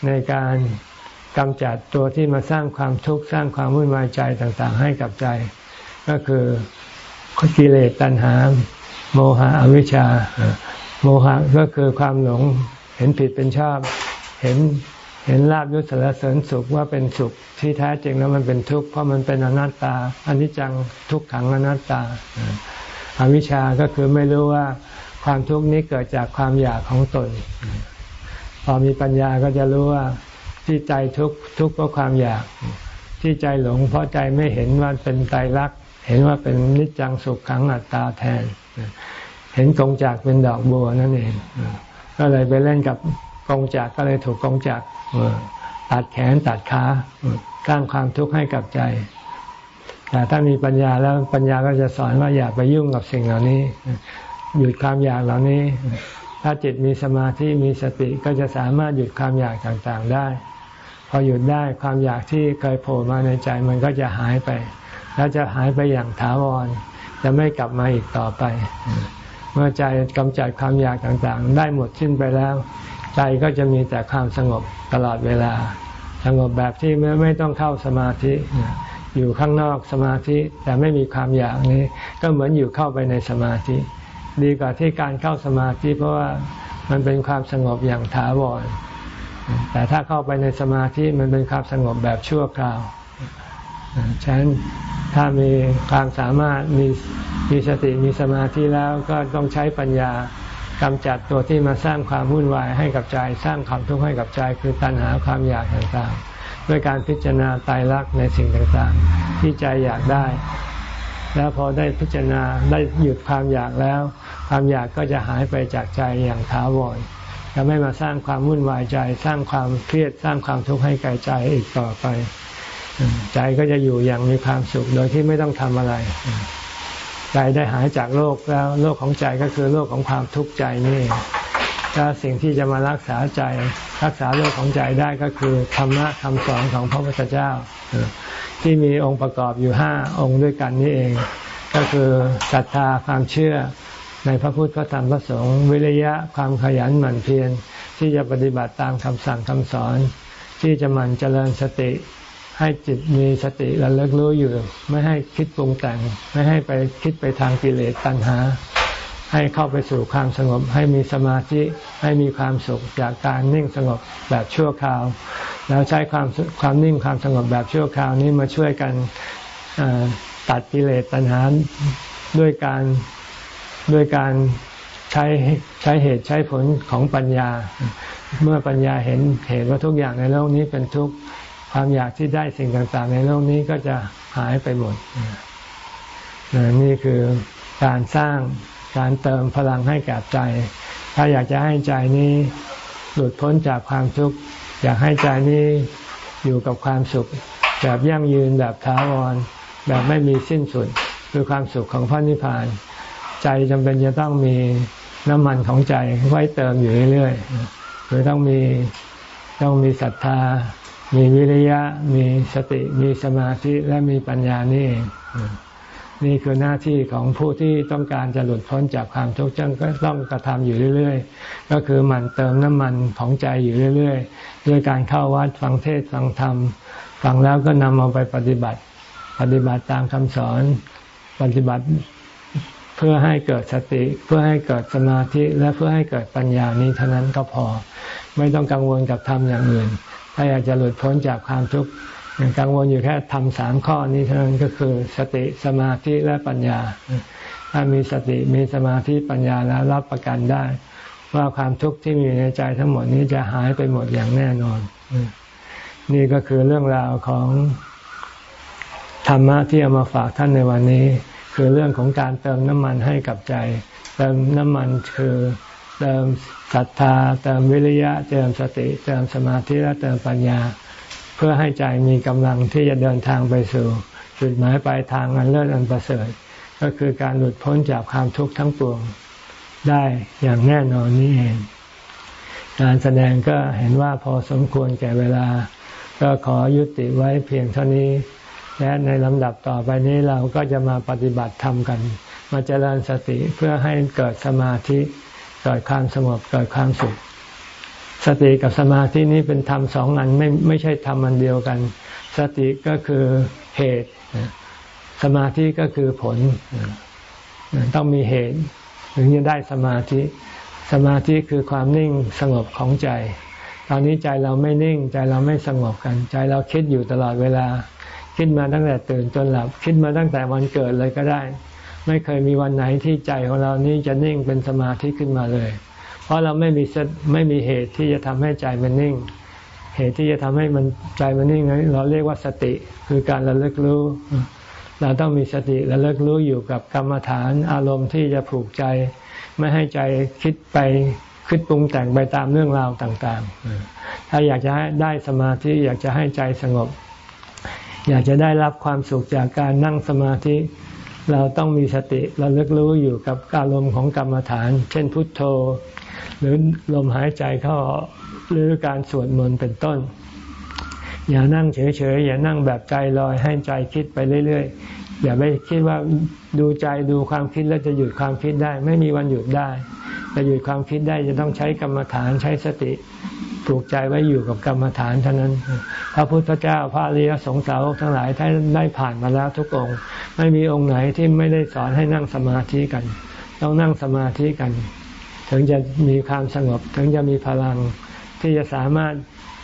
ในการกำจัดตัวที่มาสร้างความทุกข์สร้างความวุ่นวายใจต่างๆ ให้กับใจ ก็คือกิเลสตัณหา โมหะอวิชชา โมหะก็คือความหลงเห็นผิดเป็นชอบ เห็นเห็นลาบยศสารเสริญสุขว่าเป็นสุขที่แท้จริงแล้วมันเป็นทุกข์เพราะมันเป็นอนัตตาอนิจจังทุกขังอนัตตาอวิชชาก็คือไม่รู้ว่าความทุกข์นี้เกิดจากความอยากของตน พอมีปัญญาก็จะรู้ว่าที่ใจทุกข์ทุกข์เพราะความอยาก ที่ใจหลงเพราะใจไม่เห็นว่าเป็นไตรลักษณ์เห็นว่าเป็นนิจจังสุขขังอัตตาแทน เห็นกงจากเป็นดอกบัวนั่นเอง ก็เลยไปเล่นกับกงจากก็เลยถูกกงจากตัดแขนตัดขาสร้างความทุกข์ให้กับใจแต่ถ้ามีปัญญาแล้วปัญญาก็จะสอนว่าอย่าไปยุ่งกับสิ่งเหล่านี้ หยุดความอยากเหล่านี้ ถ้าจิตมีสมาธิมีสติก็จะสามารถหยุดความอยากต่างๆได้ พอหยุดได้ความอยากที่เคยโผล่มาในใจมันก็จะหายไป แล้วจะหายไปอย่างถาวร จะไม่กลับมาอีกต่อไป เมื่อใจกำจัดความอยากต่างๆ ได้หมดสิ้นไปแล้ว ใจก็จะมีแต่ความสงบตลอดเวลา สงบแบบที่ไม่ไม่ต้องเข้าสมาธิ อยู่ข้างนอกสมาธิแต่ไม่มีความอยากนี้ ก็เหมือนอยู่เข้าไปในสมาธิ ดีกว่าที่การเข้าสมาธิ เพราะว่ามันเป็นความสงบอย่างถาวรแต่ถ้าเข้าไปในสมาธิมันเป็นความสงบแบบชั่วคราว ฉะนั้นถ้ามีความสามารถมีมีสติมีสมาธิแล้วก็ต้องใช้ปัญญากำจัดตัวที่มาสร้างความวุ่นวายให้กับใจ สร้างความทุกข์ให้กับใจ คือตัณหาความอยากต่างๆ ด้วยการพิจารณาตายรักในสิ่งต่างๆ ที่ใจอยากได้ แล้วพอได้พิจารณาได้หยุดความอยากแล้ว ความอยากก็จะหายไปจากใจอย่างถาวรจะไม่มาสร้างความวุ่นวายใจ สร้างความเครียดสร้างความทุกข์ให้แก่ใจอีกต่อไป ใจก็จะอยู่อย่างมีความสุขโดยที่ไม่ต้องทำอะไร ใจได้หายจากโรคแล้วโรคของใจก็คือโรคของความทุกข์ใจนี่ถ้าสิ่งที่จะมารักษาใจ รักษาโรคของใจได้ก็คือธรรมะคำสอนของพระพุทธเจ้า ที่มีองค์ประกอบอยู่ห้าองค์ด้วยกันนี่เอง ก็คือศรัทธาความเชื่อในพระพุทธพระธรรมพระสงฆ์วิริยะความขยันหมั่นเพียรที่จะปฏิบัติตามคำสั่งคำสอน ที่จะหมั่นเจริญสติ ให้จิตมีสติระลึกรู้อยู่ ไม่ให้คิดปรุงแต่ง ไม่ให้ไปคิดไปทางกิเลสตัณหา ให้เข้าไปสู่ความสงบ ให้มีสมาธิให้มีความสุขจากการนิ่งสงบแบบชั่วคราว แล้วใช้ความความนิ่งความสงบแบบชั่วคราวนี้มาช่วยกันตัดกิเลสตัณหาด้วยการด้วยการใช้ใช้เหตุใช้ผลของปัญญา เมื่อปัญญาเห็นเหตุว่าทุกอย่างในโลกนี้เป็นทุกข์ ความอยากที่ได้สิ่งต่างๆ ในโลกนี้ก็จะหายไปหมดนี่คือการสร้างการเติมพลังให้กับใจ ถ้าอยากจะให้ใจนี้หลุดพ้นจากความทุกข์อยากให้ใจนี้อยู่กับความสุข แบบยั่งยืนแบบท้าวร แบบไม่มีสิ้นสุดคือความสุขของพระนิพพาน ใจจำเป็นจะต้องมีน้ำมันของใจไว้เติมอยู่เรื่อยๆคือต้องมีต้องมีศรัทธา มีวิริยะ มีสติ มีสมาธิ และมีปัญญานี่ นี่คือหน้าที่ของผู้ที่ต้องการจะหลุดพ้นจากความทุกข์จังก็ต้องกระทำอยู่เรื่อย ๆ ก็คือมันเติมน้ำมันของใจอยู่เรื่อย ๆ ด้วยการเข้าวัดฟังเทศฟังธรรม ฟังแล้วก็นำเอาไปปฏิบัติ ปฏิบัติตามคำสอน ปฏิบัติเพื่อให้เกิดสติ เพื่อให้เกิดสมาธิ และเพื่อให้เกิดปัญญานี้เท่านั้นก็พอ ไม่ต้องกังวลกับทำอย่างอื่น ถ้าอยากจะหลุดพ้นจากความทุกข์ยังกังวลอยู่แค่ทำสามข้อนี้เท่านั้นก็คือสติสมาธิและปัญญา ถ้ามีสติมีสมาธิปัญญาแล้วรับประกันได้ ว่าความทุกข์ที่มีในใจทั้งหมดนี้จะหายไปหมดอย่างแน่นอน นี่ก็คือเรื่องราวของธรรมะที่เอามาฝากท่านในวันนี้ คือเรื่องของการเติมน้ำมันให้กับใจ เติมน้ำมันคือ เติมศรัทธา เติมวิริยะ เติมสติ เติมสมาธิและเติมปัญญา เพื่อให้ใจมีกำลังที่จะเดินทางไปสู่จุดหมายปลายทางอันเลิศอันประเสริฐ ก็คือการหลุดพ้นจากความทุกข์ทั้งปวงได้อย่างแน่นอนนี่เองการแสดงก็เห็นว่าพอสมควรแก่เวลา ก็ขอยุติไว้เพียงเท่านี้ และในลำดับต่อไปนี้เราก็จะมาปฏิบัติธรรมกัน มาเจริญสติเพื่อให้เกิดสมาธิ เกิดความสงบเกิดความสุข สติกับสมาธินี้เป็นธรรมสองอันไม่ไม่ใช่ธรรมอันเดียวกัน สติก็คือเหตุ สมาธิก็คือผล ต้องมีเหตุ ถึงจะได้สมาธิ สมาธิคือความนิ่งสงบของใจ ตอนนี้ใจเราไม่นิ่ง ใจเราไม่สงบกัน ใจเราคิดอยู่ตลอดเวลา คิดมาตั้งแต่ตื่นจนหลับ คิดมาตั้งแต่วันเกิดเลยก็ได้ ไม่เคยมีวันไหนที่ใจของเรานี้จะนิ่งเป็นสมาธิขึ้นมาเลย เพราะเราไม่มีไม่มีเหตุที่จะทำให้ใจมันนิ่ง เหตุที่จะทำให้มันใจมันนิ่งนั้นเราเรียกว่าสติคือการระลึกรู้ เราต้องมีสติระลึกรู้อยู่กับกรรมฐานอารมณ์ที่จะผูกใจ ไม่ให้ใจคิดไปคิดปรุงแต่งไปตามเรื่องราวต่างๆ ถ้าอยากจะได้สมาธิอยากจะให้ใจสงบ อยากจะได้รับความสุขจากการนั่งสมาธิ เราต้องมีสติระลึกรู้อยู่กับอารมณ์ของกรรมฐาน เช่นพุทโธ หรือลมหายใจเข้าหรือการสวดมนต์เป็นต้น อย่านั่งเฉยๆ อย่านั่งแบบใจลอยให้ใจคิดไปเรื่อยๆ อย่าไปคิดว่าดูใจดูความคิดแล้วจะหยุดความคิดได้ ไม่มีวันหยุดได้จะหยุดความคิดได้จะต้องใช้กรรมฐานใช้สติปลูกใจไว้อยู่กับกรรมฐานเท่านั้น พระพุทธเจ้าพระริยสงสาวกทั้งหลายท่านได้ผ่านมาแล้วทุกองค์ ไม่มีองค์ไหนที่ไม่ได้สอนให้นั่งสมาธิกัน ต้องนั่งสมาธิกัน ถึงจะมีความสงบ ถึงจะมีพลังที่จะสามารถ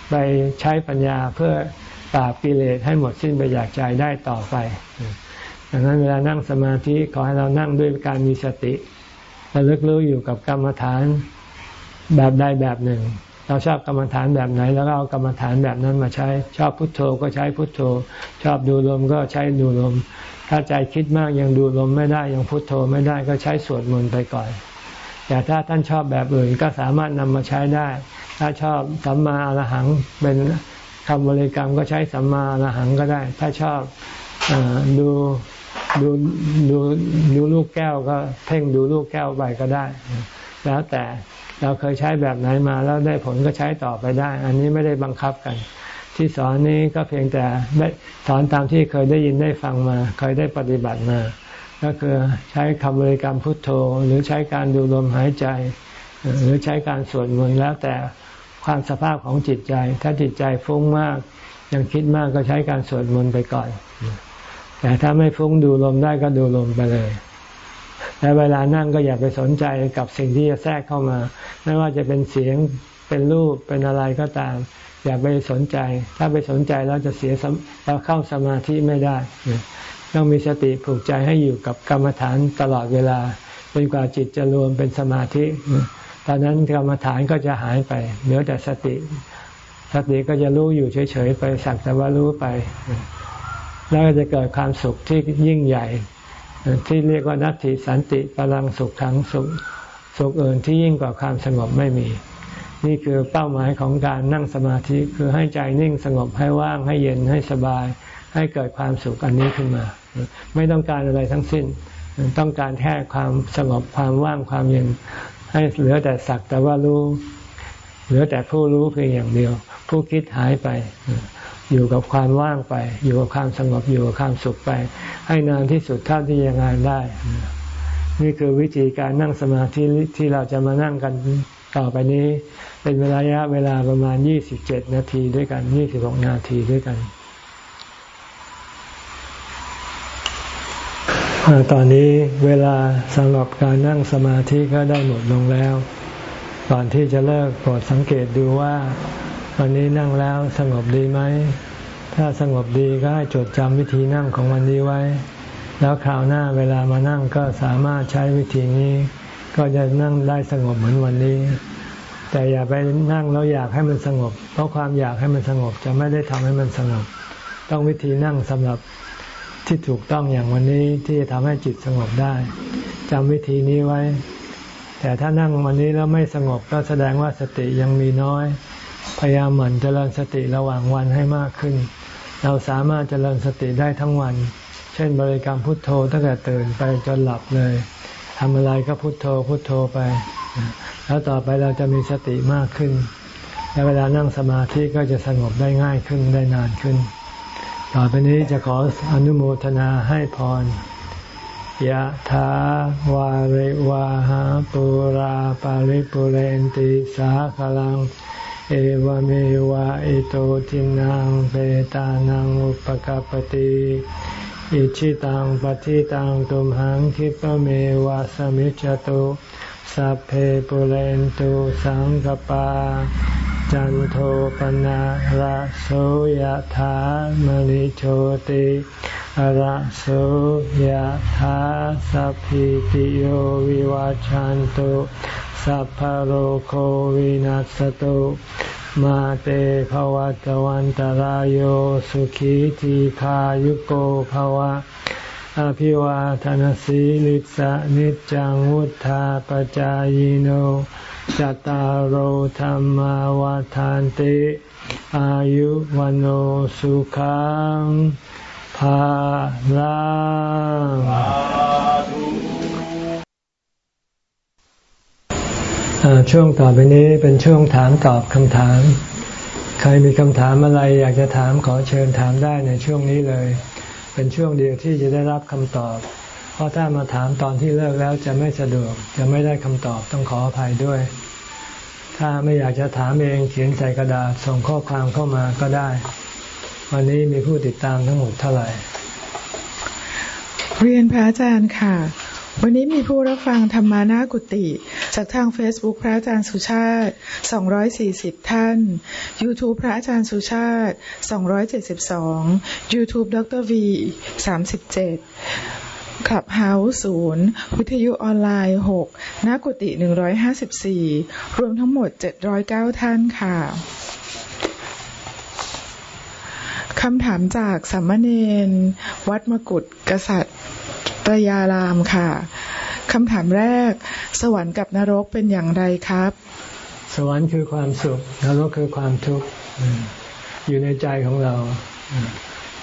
ไปใช้ปัญญาเพื่อปราบกิเลสให้หมดสิ้นไปจากใจได้ต่อไปดังนั้นเวลานั่งสมาธิขอให้เรานั่งด้วยการมีสติระลึกรู้อยู่กับกรรมฐานแบบใดแบบหนึ่ง เราชอบกรรมฐานแบบไหน แล้วก็เอากรรมฐานแบบนั้นมาใช้ ชอบพุทโธก็ใช้พุทโธ ชอบดูลมก็ใช้ดูลม ถ้าใจคิดมากยังดูลมไม่ได้ยังพุทโธไม่ได้ก็ใช้สวดมนต์ไปก่อนแต่ถ้าท่านชอบแบบอื่นก็สามารถนำมาใช้ได้ ถ้าชอบสัมมาอรหังเป็นคำบริกรรมก็ใช้สัมมาอรหังก็ได้ ถ้าชอบอดูดูดูดูลูกแก้วก็เพ่งดูลูกแก้วไปก็ได้ แล้วแต่ เราเคยใช้แบบไหนมาแล้วได้ผลก็ใช้ต่อไปได้ อันนี้ไม่ได้บังคับกัน ที่สอนนี้ก็เพียงแต่สอนตามที่เคยได้ยินได้ฟังมา เคยได้ปฏิบัติมา ก็คือใช้คำบริกรรมพุทโธ หรือใช้การดูลมหายใจ หรือใช้การสวดมนต์แล้วแต่ความสภาพของจิตใจ ถ้าจิตใจฟุ้งมาก ยังคิดมากก็ใช้การสวดมนต์ไปก่อน แต่ถ้าไม่ฟุ้งดูลมได้ก็ดูลมไปเลย แต่เวลานั่งก็อย่าไปสนใจกับสิ่งที่จะแทรกเข้ามา ไม่ว่าจะเป็นเสียงเป็นรูปเป็นอะไรก็ตาม อย่าไปสนใจ ถ้าไปสนใจแล้วจะเสียเราเข้าสมาธิไม่ได้ ต้องมีสติผูกใจให้อยู่กับกรรมฐานตลอดเวลาจนกว่าจิตจะรวมเป็นสมาธิ ตอนนั้นกรรมฐานก็จะหายไปเหลือแต่สติ สติก็จะรู้อยู่เฉยๆไปสักแต่ว่ารู้ไป แล้วก็จะเกิดความสุขที่ยิ่งใหญ่ ที่เรียกว่านัตติสันติพลังสุขทั้งสุขสุขอื่นที่ยิ่งกว่าความสงบไม่มี นี่คือเป้าหมายของการนั่งสมาธิคือให้ใจนิ่งสงบให้ว่างให้เย็นให้สบาย ให้เกิดความสุขอันนี้ขึ้นมา ไม่ต้องการอะไรทั้งสิ้น ต้องการแค่ความสงบความว่างความเย็น ให้เหลือแต่สักแต่ว่ารู้เหลือแต่ผู้รู้เพียงอย่างเดียว ผู้คิดหายไป อยู่กับความว่างไป อยู่กับความสงบอยู่กับความสุขไป ให้นานที่สุดเท่าที่จะงานได้ นี่คือวิธีการนั่งสมาธิที่เราจะมานั่งกันต่อไปนี้ เป็นเวลาระยะเวลาประมาณ 27 นาทีด้วยกัน 26 นาทีด้วยกันตอนนี้เวลาสำหรับการนั่งสมาธิก็ได้หมดลงแล้ว ก่อนที่จะเลิกโปรดสังเกตดูว่า วันนี้นั่งแล้วสงบดีไหม ถ้าสงบดีก็ให้จดจำวิธีนั่งของวันนี้ไว้ แล้วคราวหน้าเวลามานั่งก็สามารถใช้วิธีนี้ ก็จะนั่งได้สงบเหมือนวันนี้ แต่อย่าไปนั่งแล้วอยากให้มันสงบ เพราะความอยากให้มันสงบจะไม่ได้ทำให้มันสงบ ต้องวิธีนั่งสำหรับที่ถูกต้องอย่างวันนี้ที่จะทำให้จิตสงบได้จำวิธีนี้ไว้ แต่ถ้านั่งวันนี้แล้วไม่สงบก็แสดงว่าสติยังมีน้อย พยายามหมั่นเจริญสติระหว่างวันให้มากขึ้น เราสามารถเจริญสติได้ทั้งวัน เช่นบริกรรมพุทโธตั้งแต่ตื่นไปจนหลับเลยทำอะไรก็พุทโธพุทโธไป แล้วต่อไปเราจะมีสติมากขึ้น และเวลานั่งสมาธิก็จะสงบได้ง่ายขึ้นได้นานขึ้น ต่อไปนี้จะขออนุโมทนาให้พรยะถาวาริวาหาปุราปาริปุเรนติสาคลัง เอวเมวะอิโตทินังเปตานังอุปกปติอิชิตังปฏิตังตุมหังคิปเมวะสมิจจตุสัพเพปุเรนตุสังกปา จันโทปนะระโสยธามณิโชติระโสยธาสัพพิติโยวิวาจันตุ สัพพโรโควินัสตุมาเตภวัตวันตารโยสุขีทีขายุโกภวะ อภิวาทนสีลิสะนิจังวุธาปจายโนจตารโหธรรมวาทานติ อายุวันโอสุขังภาลัง ช่วงต่อไปนี้เป็นช่วงถามตอบคำถาม ใครมีคำถามอะไรอยากจะถามขอเชิญถามได้ในช่วงนี้เลย เป็นช่วงเดียวที่จะได้รับคำตอบ เพราะถ้ามาถามตอนที่เลิกแล้วจะไม่สะดวกจะไม่ได้คำตอบต้องขออภัยด้วย ถ้าไม่อยากจะถามเองเขียนใส่กระดาษส่งข้อความเข้ามาก็ได้ วันนี้มีผู้ติดตามทั้งหมดเท่าไหร่
เรียนพระอาจารย์ค่ะ วันนี้มีผู้รับฟังธรรมานากุติ จากทาง Facebook พระอาจารย์สุชาติ 240 ท่าน YouTube พระอาจารย์สุชาติ 272 YouTube ดร V 37ขับเฮาส์ศูนย์วิทยุออนไลน์6นากุติ154รวมทั้งหมด709ท่านค่ะคำถามจากสัมมเนนวัดมกุฎกษัตริย์ ตยารามค่ะคำถามแรก สวรรค์กับนรกเป็นอย่างไรครับ
สวรรค์คือความสุข นรกคือความทุกข์อยู่ในใจของเรา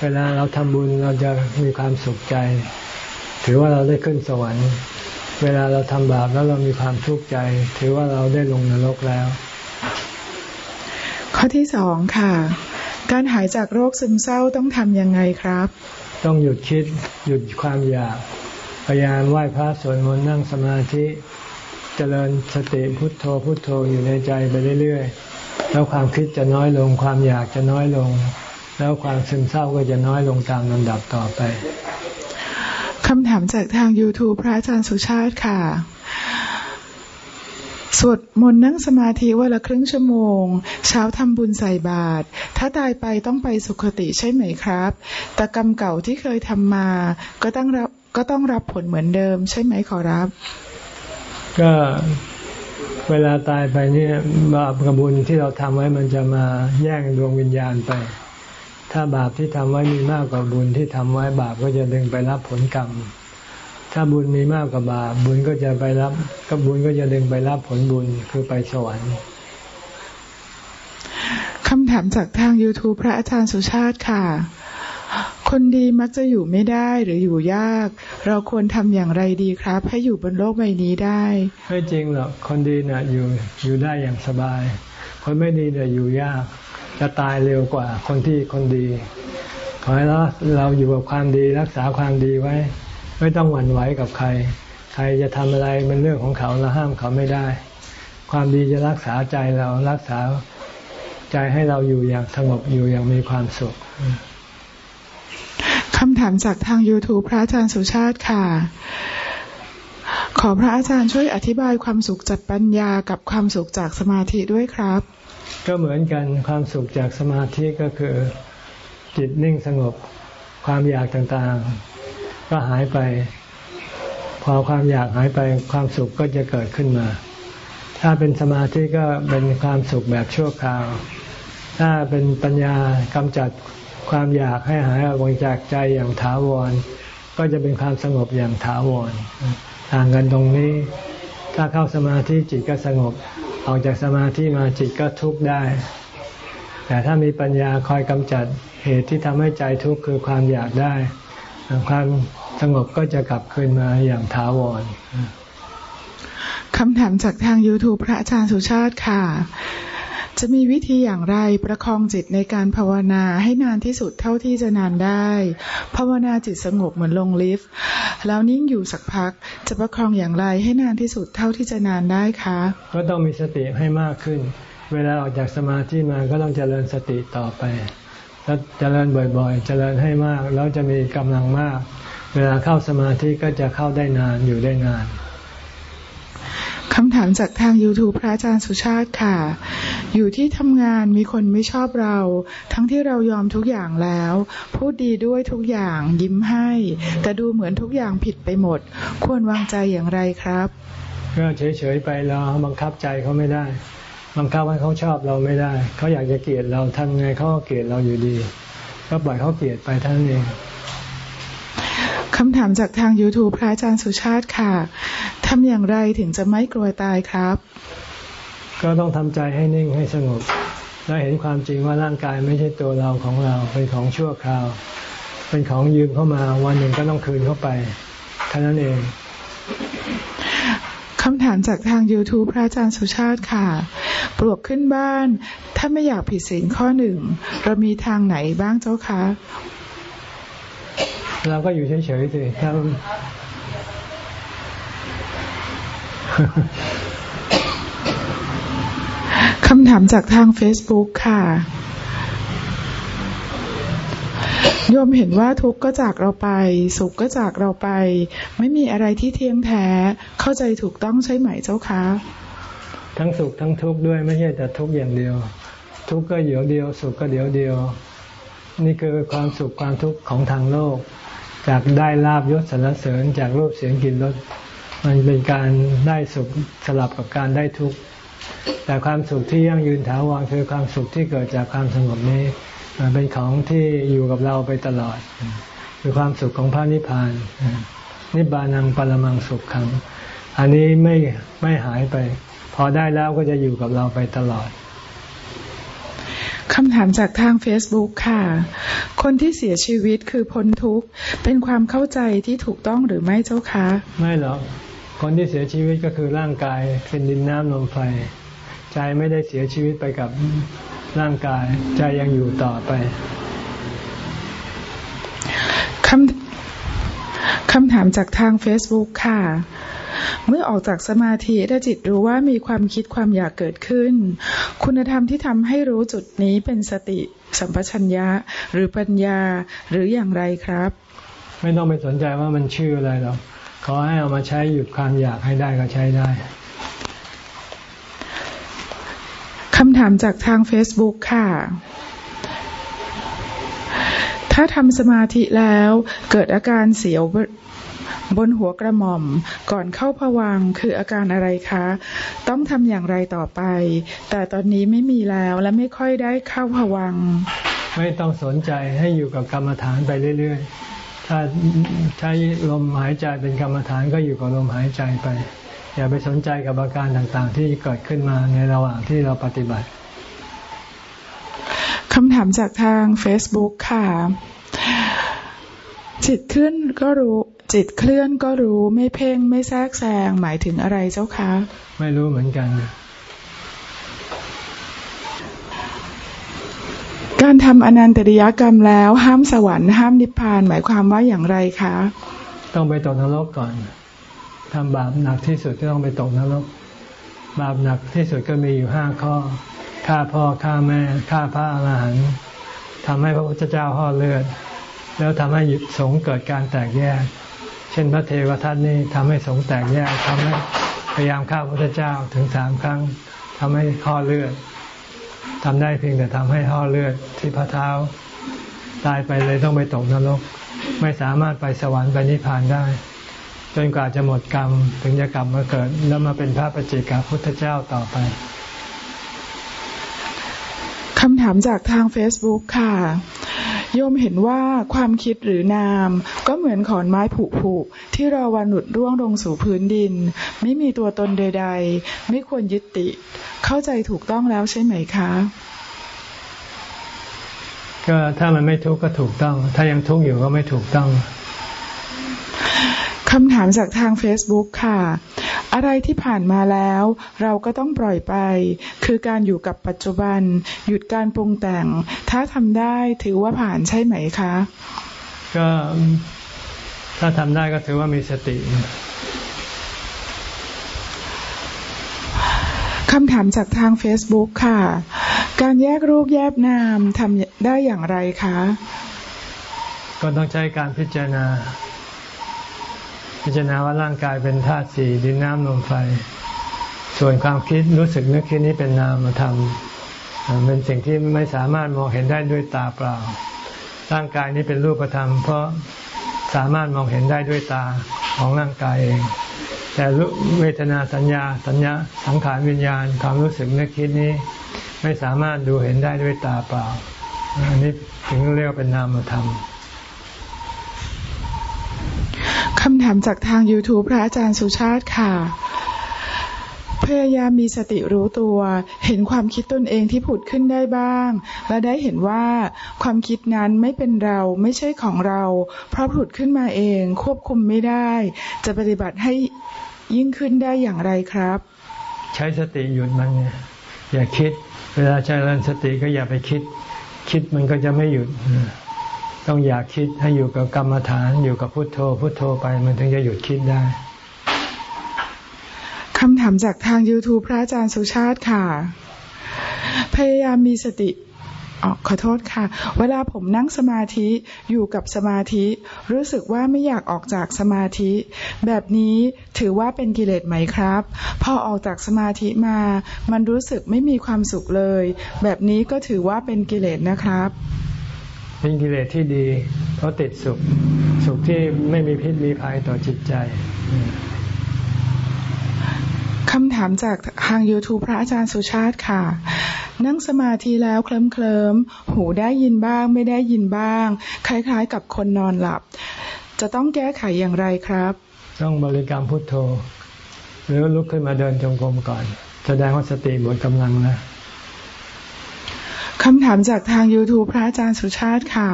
เวลาเราทำบุญเราจะมีความสุขใจ ถือว่าเราได้ขึ้นสวรรค์ เวลาเราทำบาปแล้วเรามีความทุกข์ใจ ถือว่าเราได้ลงนรกแล้ว
ข้อที่สองค่ะ การหายจากโรคซึมเศร้าต้องทำยังไงครับ
ต้องหยุดคิดหยุดความอยาก พยายามไหว้พระสวดมนต์นั่งสมาธิเจริญสติพุทโธพุทโธอยู่ในใจไปเรื่อยๆ แล้วความคิดจะน้อยลง ความอยากจะน้อยลง แล้วความซึมเศร้าก็จะน้อยลงตามลำดับต่อไป
คำถามจากทาง YouTube พระอาจารย์สุชาติค่ะ สวดมนต์นั่งสมาธิวันละครึ่งชั่วโมง เช้าทำบุญใส่บาตร ถ้าตายไปต้องไปสุคติใช่ไหมครับ แต่กรรมเก่าที่เคยทำมา ก็ต้องรับก็ต้องรับผลเหมือนเดิม ใช่ไหมขอรับ
ก็เวลาตายไปเนี่ยบาปกระบุญที่เราทำไว้มันจะมาแย่งดวงวิญญาณไป ถ้าบาปที่ทำไว้มีมากกว่าบุญที่ทำไว้บาปก็จะดึงไปรับผลกรรม ถ้าบุญมีมากกว่าบาปบุญก็จะไปรับก็บุญก็จะดึงไปรับผลบุญคือไปสวรรค์
คำถามจากทาง YouTube พระอาจารย์สุชาติค่ะ คนดีมักจะอยู่ไม่ได้หรืออยู่ยาก เราควรทำอย่างไรดีครับ ให้อยู่บนโลกใบนี้ได้
ไม่จริงหรอก คนดีนะ่ะอยู่อยู่ได้อย่างสบาย คนไม่ดีเนี่ยอยู่ยาก จะตายเร็วกว่า คนที่คนดี ขอให้เราเราอยู่กับความดีรักษาความดีไว้ ไม่ต้องหวั่นไหวกับใคร ใครจะทำอะไรมันเรื่องของเขาเราห้ามเขาไม่ได้ ความดีจะรักษาใจเรารักษา ใจให้เราอยู่อย่างสงบอยู่อย่างมีความสุข
คำถามจากทาง YouTube พระอาจารย์สุชาติค่ะ ขอพระอาจารย์ช่วยอธิบายความสุขจากปัญญากับความสุขจากสมาธิด้วยครับ
ก็เหมือนกันความสุขจากสมาธิก็คือจิตนิ่งสงบความอยากต่างก็หายไป พอความอยากหายไปความสุขก็จะเกิดขึ้นมา ถ้าเป็นสมาธิก็เป็นความสุขแบบชั่วคราว ถ้าเป็นปัญญากำจัดความอยากให้หายออกจากใจอย่างถาวร ก็จะเป็นความสงบอย่างถาวรต่างกันตรงนี้ ถ้าเข้าสมาธิจิตก็สงบ ออกจากสมาธิมาจิตก็ทุกข์ได้ แต่ถ้ามีปัญญาคอยกำจัดเหตุที่ทำให้ใจทุกข์คือความอยากได้ ความสงบก็จะกลับคืนมาอย่างถาวร
คำถามจากทาง YouTube พระอาจารย์สุชาติค่ะ จะมีวิธีอย่างไรประคองจิตในการภาวนาให้นานที่สุดเท่าที่จะนานได้ ภาวนาจิตสงบเหมือนลงลิฟต์แล้วนิ่งอยู่สักพัก จะประคองอย่างไรให้นานที่สุดเท่าที่จะนานได้คะ
ก็ต้องมีสติให้มากขึ้น เวลาออกจากสมาธิมาก็ต้องเจริญสติต่อไปแล้วเจริญบ่อยๆ เจริญให้มากแล้วจะมีกำลังมาก เวลาเข้าสมาธิก็จะเข้าได้นานอยู่ได้นาน
คำถามจากทาง YouTube พระอาจารย์สุชาติค่ะ อยู่ที่ทำงานมีคนไม่ชอบเรา ทั้งที่เรายอมทุกอย่างแล้ว พูดดีด้วยทุกอย่างยิ้มให้ แต่ดูเหมือนทุกอย่างผิดไปหมด ควรวางใจอย่างไรครับ
ก็เฉยๆไปเราบังคับใจเขาไม่ได้ บังคับให้เขาชอบเราไม่ได้ เขาอยากจะเกลียดเราทำไงเขาก็เกลียดเราอยู่ดี ก็ปล่อยเขาเกลียดไปท่านเอง
คำถามจากทาง YouTube พระอาจารย์สุชาติค่ะทำอย่างไรถึงจะไม่กลัวตายครับ
ก็ต้องทำใจให้นิ่งให้สงบ และเห็นความจริงว่าร่างกายไม่ใช่ตัวเราของเรา เป็นของชั่วคราว เป็นของยืมเข้ามา วันหนึ่งก็ต้องคืนเข้าไปแค่นั้นเอง
คำถามจากทาง YouTube พระอาจารย์สุชาติค่ะ ปลวกขึ้นบ้าน ถ้าไม่อยากผิดศีลข้อหนึ่ง เรามีทางไหนบ้างเจ้าคะ
เราก็อยู่เฉยๆสิถ้า
คำถามจากทาง Facebook ค่ะ โยมเห็นว่าทุกข์ก็จากเราไป สุขก็จากเราไป ไม่มีอะไรที่เที่ยงแท้ เข้าใจถูกต้องใช่ไหมเจ้าคะ
ทั้งสุขทั้งทุกข์ด้วยไม่ใช่แต่ทุกข์อย่างเดียว ทุกข์ก็เดี๋ยวเดียว สุขก็เดี๋ยวเดียว นี่คือความสุขความทุกข์ของทางโลก จากได้ลาบยศสรรเสริญจากรูปเสียงกลิ่นรสมันเป็นการได้สุขสลับกับการได้ทุกข์แต่ความสุขที่ยั่งยืนถาวรคือความสุขที่เกิดจากความสงบนี้เป็นของที่อยู่กับเราไปตลอด คือความสุขของพระนิพพาน นิบานังปรมังสุขขังอันนี้ไม่ไม่หายไป พอได้แล้วก็จะอยู่กับเราไปตลอด
คำถามจากทาง Facebook ค่ะ คนที่เสียชีวิตคือพ้นทุกข์ เป็นความเข้าใจที่ถูกต้องหรือไม่เจ้าคะ
ไม่หรอก คนที่เสียชีวิตก็คือร่างกายเป็นดินน้ำลมไฟ ใจไม่ได้เสียชีวิตไปกับร่างกาย ใจยังอยู่ต่อไป
คำคำถามจากทาง Facebook ค่ะ เมื่อออกจากสมาธิถ้าจิตรู้ว่ามีความคิดความอยากเกิดขึ้น คุณธรรมที่ทำให้รู้จุดนี้เป็นสติสัมปชัญญะหรือปัญญาหรืออย่างไรครับ
ไม่ต้องไปสนใจว่ามันชื่ออะไรหรอกขอให้เอามาใช้หยุดความอยากให้ได้ก็ใช้ได้
คำถามจากทาง Facebook ค่ะ ถ้าทำสมาธิแล้วเกิดอาการเสียว บนหัวกระหม่อม ก่อนเข้าผวังคืออาการอะไรคะ ต้องทำอย่างไรต่อไป แต่ตอนนี้ไม่มีแล้วและไม่ค่อยได้เข้าผวัง
ไม่ต้องสนใจให้อยู่กับกรรมฐานไปเรื่อยๆ ถ้าใช้ลมหายใจเป็นกรรมฐานก็อยู่กับลมหายใจไป อย่าไปสนใจกับอาการต่างๆ ที่เกิดขึ้นมาในระหว่างที่เราปฏิบัติ
คำถามจากทาง Facebook ค่ะ จิตขึ้นก็รู้ จิตเคลื่อนก็รู้ไม่เพ่งไม่แทรกแซงหมายถึงอะไรเจ้าคะ
ไม่รู้เหมือนกัน
การทำอนันตริยกรรมแล้ว ห้ามสวรรค์ห้ามนิพพานหมายความว่าอย่างไรคะ
ต้องไปตกนรกก่อนทำบาปหนักที่สุดก็ต้องไปตกนรก บาปหนักที่สุดก็มีอยู่ห้าข้อฆ่าพ่อฆ่าแม่ฆ่าพระอรหันต์ทำให้พระพุทธเจ้าห่อเลือด แล้วทำให้สงเกิดการแตกแยก เช่นพระเทวทัตนี่ทำให้สงแตกแยกทำให้พยายามฆ่าพระเจ้าถึงสามครั้งทำให้ห่อเลือดทำได้เพียงแต่ทำให้ห่อเลือดที่พระเท้า ตายไปเลยต้องไปตกนรก ไม่สามารถไปสวรรค์ไปนิพพานได้ จนกว่าจะหมดกรรมถึงจะกลับมาเกิด แล้วมาเป็นพระปฏิเจกพุทธเจ้าต่อไป
คำถามจากทาง Facebook ค่ะ โยมเห็นว่าความคิดหรือนาม ก็เหมือนขอนไม้ผุผุที่รอวันหนุดร่วงลงสู่พื้นดิน ไม่มีตัวตนใด ๆ ไม่ควรยึดติ เข้าใจถูกต้องแล้วใช่ไหมคะ
ก็ถ้ามันไม่ทุกข์ก็ถูกต้อง ถ้ายังทุกข์อยู่ก็ไม่ถูกต้อง
คำถามจากทาง Facebook ค่ะ อะไรที่ผ่านมาแล้ว เราก็ต้องปล่อยไป คือการอยู่กับปัจจุบัน หยุดการปรุงแต่ง ถ้าทำได้ถือว่าผ่านใช่ไหมคะ
ก็ถ้าทำได้ก็ถือว่ามีสติ
คำถามจากทาง Facebook ค่ะ การแยกรูปแยบนามทำได้อย่างไรคะ
ก็ต้องใช้การพิจารณา พิจารณาว่าร่างกายเป็นธาตุสี่ดินน้ำลมไฟ ส่วนความคิดรู้สึกนึกคิดนี้เป็นนามธรรมเป็นสิ่งที่ไม่สามารถมองเห็นได้ด้วยตาเปล่า ร่างกายนี้เป็นรูปธรรม เพราะสามารถมองเห็นได้ด้วยตาของร่างกายเอง แต่เวทนาสัญญา สัญญาสังขารวิญญาณ ความรู้สึกนึกคิดนี้ ไม่สามารถดูเห็นได้ด้วยตาเปล่า อันนี้ถึงเรียกเป็นนามธรรม
คำถามจากทาง YouTube พระอาจารย์สุชาติค่ะ พยายามมีสติรู้ตัว เห็นความคิดตนเองที่ผุดขึ้นได้บ้าง และได้เห็นว่าความคิดนั้นไม่เป็นเราไม่ใช่ของเรา เพราะผุดขึ้นมาเองควบคุมไม่ได้ จะปฏิบัติให้ยิ่งขึ้นได้อย่างไรครับ
ใช้สติหยุดมันอย่าคิด เวลาใช้รันสติก็อย่าไปคิด คิดมันก็จะไม่หยุด ต้องอยากคิดให้อยู่กับกรรมฐานอยู่กับพุทโธ พุทโธไปมันถึงจะหยุดคิดได้
คำถามจากทาง YouTube พระอาจารย์สุชาติค่ะ พยายามมีสติออขอโทษค่ะ เวลาผมนั่งสมาธิอยู่กับสมาธิ รู้สึกว่าไม่อยากออกจากสมาธิ แบบนี้ถือว่าเป็นกิเลสไหมครับ พอออกจากสมาธิมา มันรู้สึกไม่มีความสุขเลย แบบนี้ก็ถือว่าเป็นกิเลสนะครับ
เป็นกิเลสที่ดี เพราะติดสุข สุขที่ไม่มีพิษมีภัยต่อจิตใจ
คำถามจากทาง YouTube พระอาจารย์สุชาติค่ะ นั่งสมาธิแล้วเคลิ้มเคลิมหูได้ยินบ้าง ไม่ได้ยินบ้าง คล้ายๆ กับคนนอนหลับ จะต้องแก้ไขอย่างไรครับ
ต้องบริกรรมพุทโธ หรือลุกขึ้นมาเดินจงกรมก่อน แสดงว่าสติหมดกำลังนะ
คำถามจากทาง YouTube พระอาจารย์สุชาติค่ะ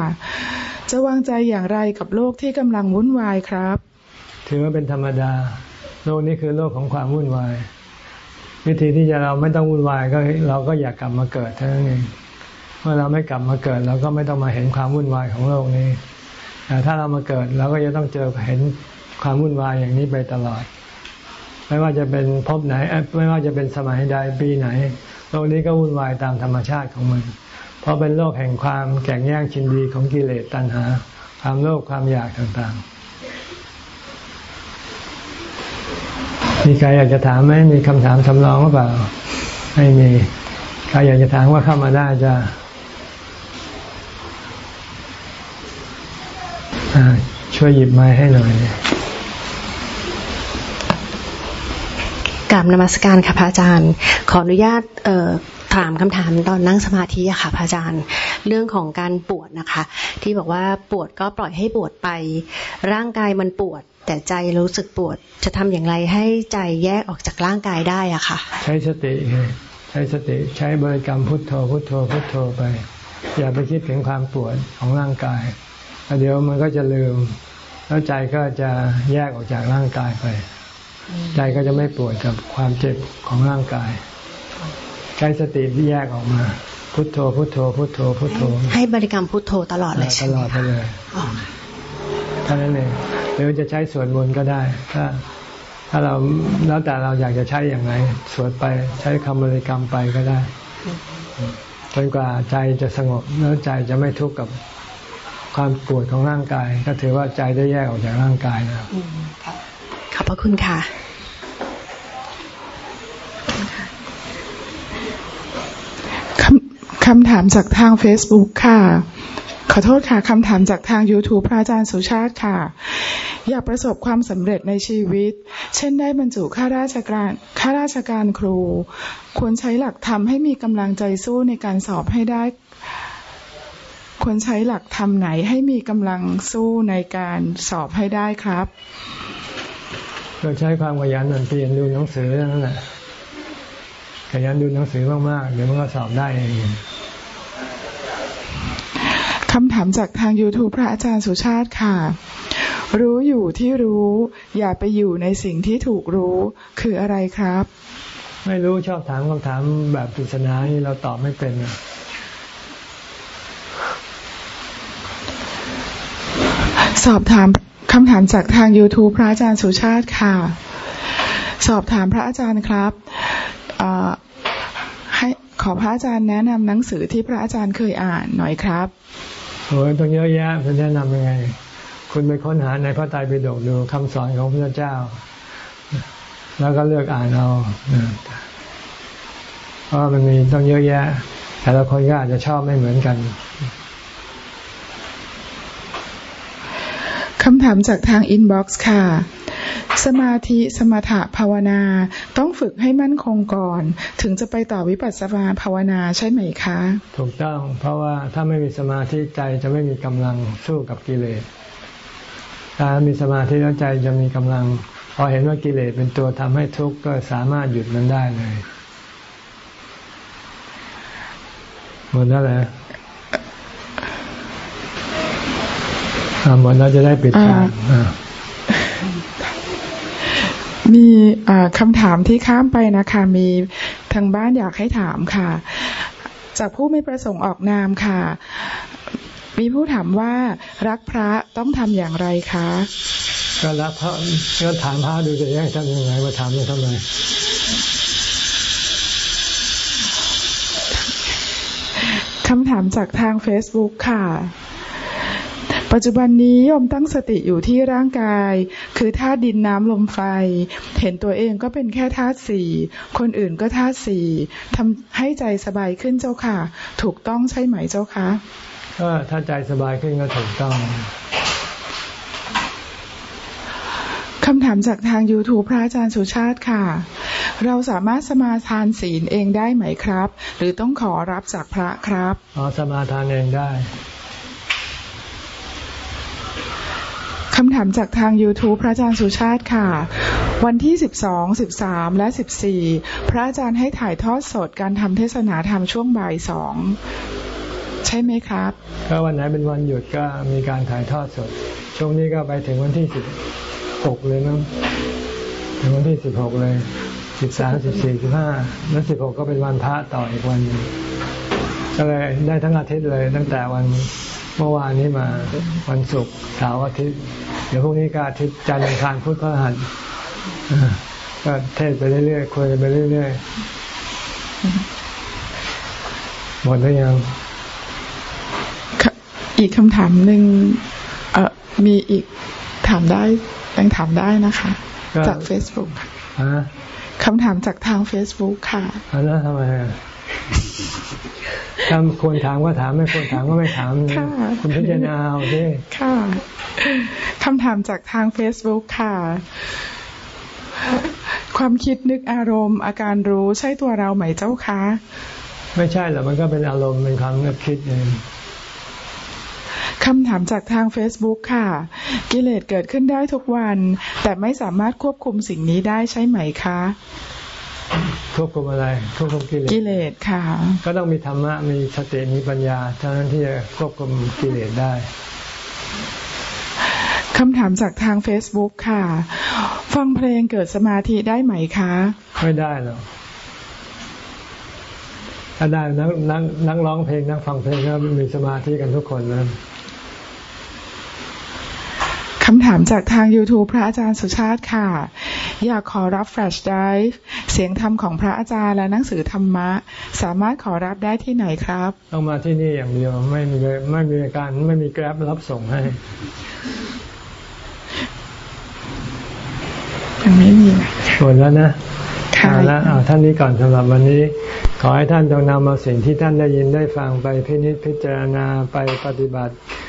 จะวางใจอย่างไรกับโลกที่กำลังวุ่นวายครับ
ถือว่าเป็นธรรมดา โลกนี้คือโลกของความวุ่นวาย วิธีที่จะเราไม่ต้องวุ่นวายก็เราก็อยากกลับมาเกิดเท่านั้นเองเมื่อเราไม่กลับมาเกิด เราก็ไม่ต้องมาเห็นความวุ่นวายของโลกนี้แต่ถ้าเรามาเกิดเราก็จะต้องเจอเห็นความวุ่นวายอย่างนี้ไปตลอด ไม่ว่าจะเป็นพบไหน ไม่ว่าจะเป็นสมัยใดปีไหน โลกนี้ก็วุ่นวายตามธรรมชาติของมัน เพราะเป็นโลกแห่งความแข่งแย่งชินดีของกิเลสตัณหา ความโลภความอยากต่างๆ มีใครอยากจะถามไหมมีคำถามสำรองหรือเปล่า ไม่มี ใครอยากจะถามว่าเข้ามาได้จะช่วยหยิบไม้ให้หน่อย
กราบนมัสการค่ะพระอาจารย์ ขออนุญาตถามคำถามตอนนั่งสมาธิอะค่ะพระอาจารย์ เรื่องของการปวดนะคะ ที่บอกว่าปวดก็ปล่อยให้ปวดไป ร่างกายมันปวด แต่ใจรู้สึกปวด จะทำอย่างไรให้ใจแยกออกจากร่างกายได้อะค่ะ
ใช้สติใช้สติใช้บริกรรมพุทโธพุทโธพุทโธไป อย่าไปคิดถึงความปวดของร่างกายเดี๋ยวมันก็จะลืม แล้วใจก็จะแยกออกจากร่างกายไป ใจก็จะไม่ปวดกับความเจ็บของร่างกาย ใช้สติที่แยกออกมา พุทโธ พุทโธ พุทโธ พุทโธ
ให้บริกรรมพุทโธตลอดเลยใช่ไหมตลอดไปเลย
เท่านั้นเองหรือจะใช้สวดมนต์ก็ได้ ถ้า ถ้าเราแล้วแต่เราอยากจะใช้อย่างไรสวดไปใช้คำบริกรรมไปก็ได้จนกว่าใจจะสงบแล้วใจจะไม่ทุกข์กับความปวดของร่างกาย ก็ถือว่าใจได้แยกออกจากร่างกายแล้ว
ข อบพระคุณค่ะ
คำถามจากทาง Facebook ค่ะ ขอโทษค่ะ คำถามจากทาง YouTube พระอาจารย์สุชาติค่ะ อยากประสบความสำเร็จในชีวิต เช่นได้บรรจุข้าราชการข้าราชการครู ควรใช้หลักธรรมให้มีกำลังใจสู้ในการสอบให้ได้ควรใช้หลักธรรมไหนให้มีกำลังสู้ในการสอบให้ได้ครับ
เราใช้ความขยันหมั่นเพียรดูหนังสือนั่นแหละขยันดูหนังสือมากๆเดี๋ยวมันก็สอบได้เอง
คำถามจากทาง YouTube พระอาจารย์สุชาติค่ะ รู้อยู่ที่รู้ อย่าไปอยู่ในสิ่งที่ถูกรู้คืออะไรครับ
ไม่รู้ชอบถามคำถามแบบปริศนาที่เราตอบไม่เป็น
สอบถาม คำถามจากทาง YouTube พระอาจารย์สุชาติค่ะ สอบถามพระอาจารย์ครับให้ขอพระอาจารย์แนะนำหนังสือที่พระอาจารย์เคยอ่านหน่อยครับ
โอ้ยต้องเยอะแยะจะแนะนำยังไง คุณไปค้นหาในพระไตรปิฎกดูคำสอนของพระเจ้า แล้วก็เลือกอ่านเอาเพราะมันมีต้องเยอะแยะ แต่ละคนก็อาจจะชอบไม่เหมือนกัน
คำถามจากทางอินบ็อกซ์ค่ะ สมาธิสมถะภาวนาต้องฝึกให้มั่นคงก่อน ถึงจะไปต่อวิปัสสนาภาวนาใช่ไหมคะ
ถูกต้อง เพราะว่าถ้าไม่มีสมาธิใจจะไม่มีกำลังสู้กับกิเลสถ้ามีสมาธิแล้วใจจะมีกำลัง พอเห็นว่ากิเลสเป็นตัวทำให้ทุกข์ก็สามารถหยุดมันได้เลยหมดแล้วแหละ หมดแล้วจะได้ปิดทาง
มีคำถามที่ข้ามไปนะคะ มีทางบ้านอยากให้ถามค่ะ จากผู้ไม่ประสงค์ออกนามค่ะ มีผู้ถามว่ารักพระต้องทำอย่างไรคะ
ก็รักพระก็ถามพระดูจะยังทำยังไงมาถามทำไม
คำถามจากทาง Facebook ค่ะ ปัจจุบันนี้โยมตั้งสติอยู่ที่ร่างกาย คือธาตุดินน้ำลมไฟ เห็นตัวเองก็เป็นแค่ธาตุสี่คนอื่นก็ธาตุสี่ทำให้ใจสบายขึ้นเจ้าค่ะ ถูกต้องใช่ไหมเจ้าคะ
ก็ถ้าใจสบายขึ้นก็ถูกต้อง
คำถามจากทาง YouTube พระอาจารย์สุชาติค่ะ เราสามารถสมาทานศีลเองได้ไหมครับ หรือต้องขอรับจากพระครับ
อ๋อ สมาทานเองได้
คำถามจากทาง YouTube พระอาจารย์สุชาติค่ะ วันที่ 12 13 และ 14 พระอาจารย์ให้ถ่ายทอดสดการทำเทศนาธรรมช่วงบ่ายสองใช่ไหมครับ
ก็วันไหนเป็นวันหยุดก็มีการถ่ายทอดสด ช่วงนี้ก็ไปถึงวันที่ 16 เลยมั้งถึงวันที่ 16 เลย 13 14 15 แล้ว 16 ก็เป็นวันพระต่ออีกวันนึงก็เลยได้ทั้งอาทิตย์เลยตั้งแต่วันเมื่อวานนี้มาวันศุกร์เสาร์อาทิตย์ เดี๋ยวพรุ่งนี้ก็อาทิตย์จันทร์อังคารพุธพฤหัสก็เทศไปเรื่อยๆคุยไปเรื่อยๆหมดแล้วยัง
อีกคำถามหนึ่งเออมีอีกถามได้ยังถามได้นะคะ จากเฟซบุ๊กคำถามจากทางเฟซบุ๊กค่ะ
แล้วทำไม ถ้าควรถามก็ถามไม่ควรถามก็ไม่ถามคุณพิจารณาเอาดิ
ค่ะคำถามจากทางเฟซบุ๊กค่ะ ความคิดนึกอารมณ์ อาการรู้ใช่ตัวเราไหมเจ้าคะ
ไม่ใช่หรอกมันก็เป็นอารมณ์เป็นความนึกคิดเอง
คำถามจากทาง Facebook ค่ะ กิเลสเกิดขึ้นได้ทุกวัน แต่ไม่สามารถควบคุมสิ่งนี้ได้ใช่ไหมคะ
ควบคุมอะไรควบคุมกิเลส
กิเลสค่ะ
ก็ต้องมีธรรมะมีสติมีปัญญาเท่านั้นที่จะควบคุมกิเลสได้
คำถามจากทาง Facebook ค่ะ ฟังเพลงเกิดสมาธิได้ไหมคะ
ไม่ได้หรอกถ้าได้นักนักนักร้องเพลงนักฟังเพลงก็มีสมาธิกันทุกคนนะ
คำถามจากทาง YouTube พระอาจารย์สุชาติค่ะ อยากขอรับแฟลชไดร์เสียงธรรมของพระอาจารย์และหนังสือธรรมะ สามารถขอรับได้ที่ไหนครับ
ต้องมาที่นี่อย่างเดียวไม่มีไม่มีการไม่มีแกร็บรับส่งให้
ยังไม่มี
หมดแล้วนะค่ะแล้วท่านนี้ก่อนสำหรับวันนี้ ขอให้ท่านจงนำเอาสิ่งที่ท่านได้ยินได้ฟังไปพินิจพิจารณาไปปฏิบัติเ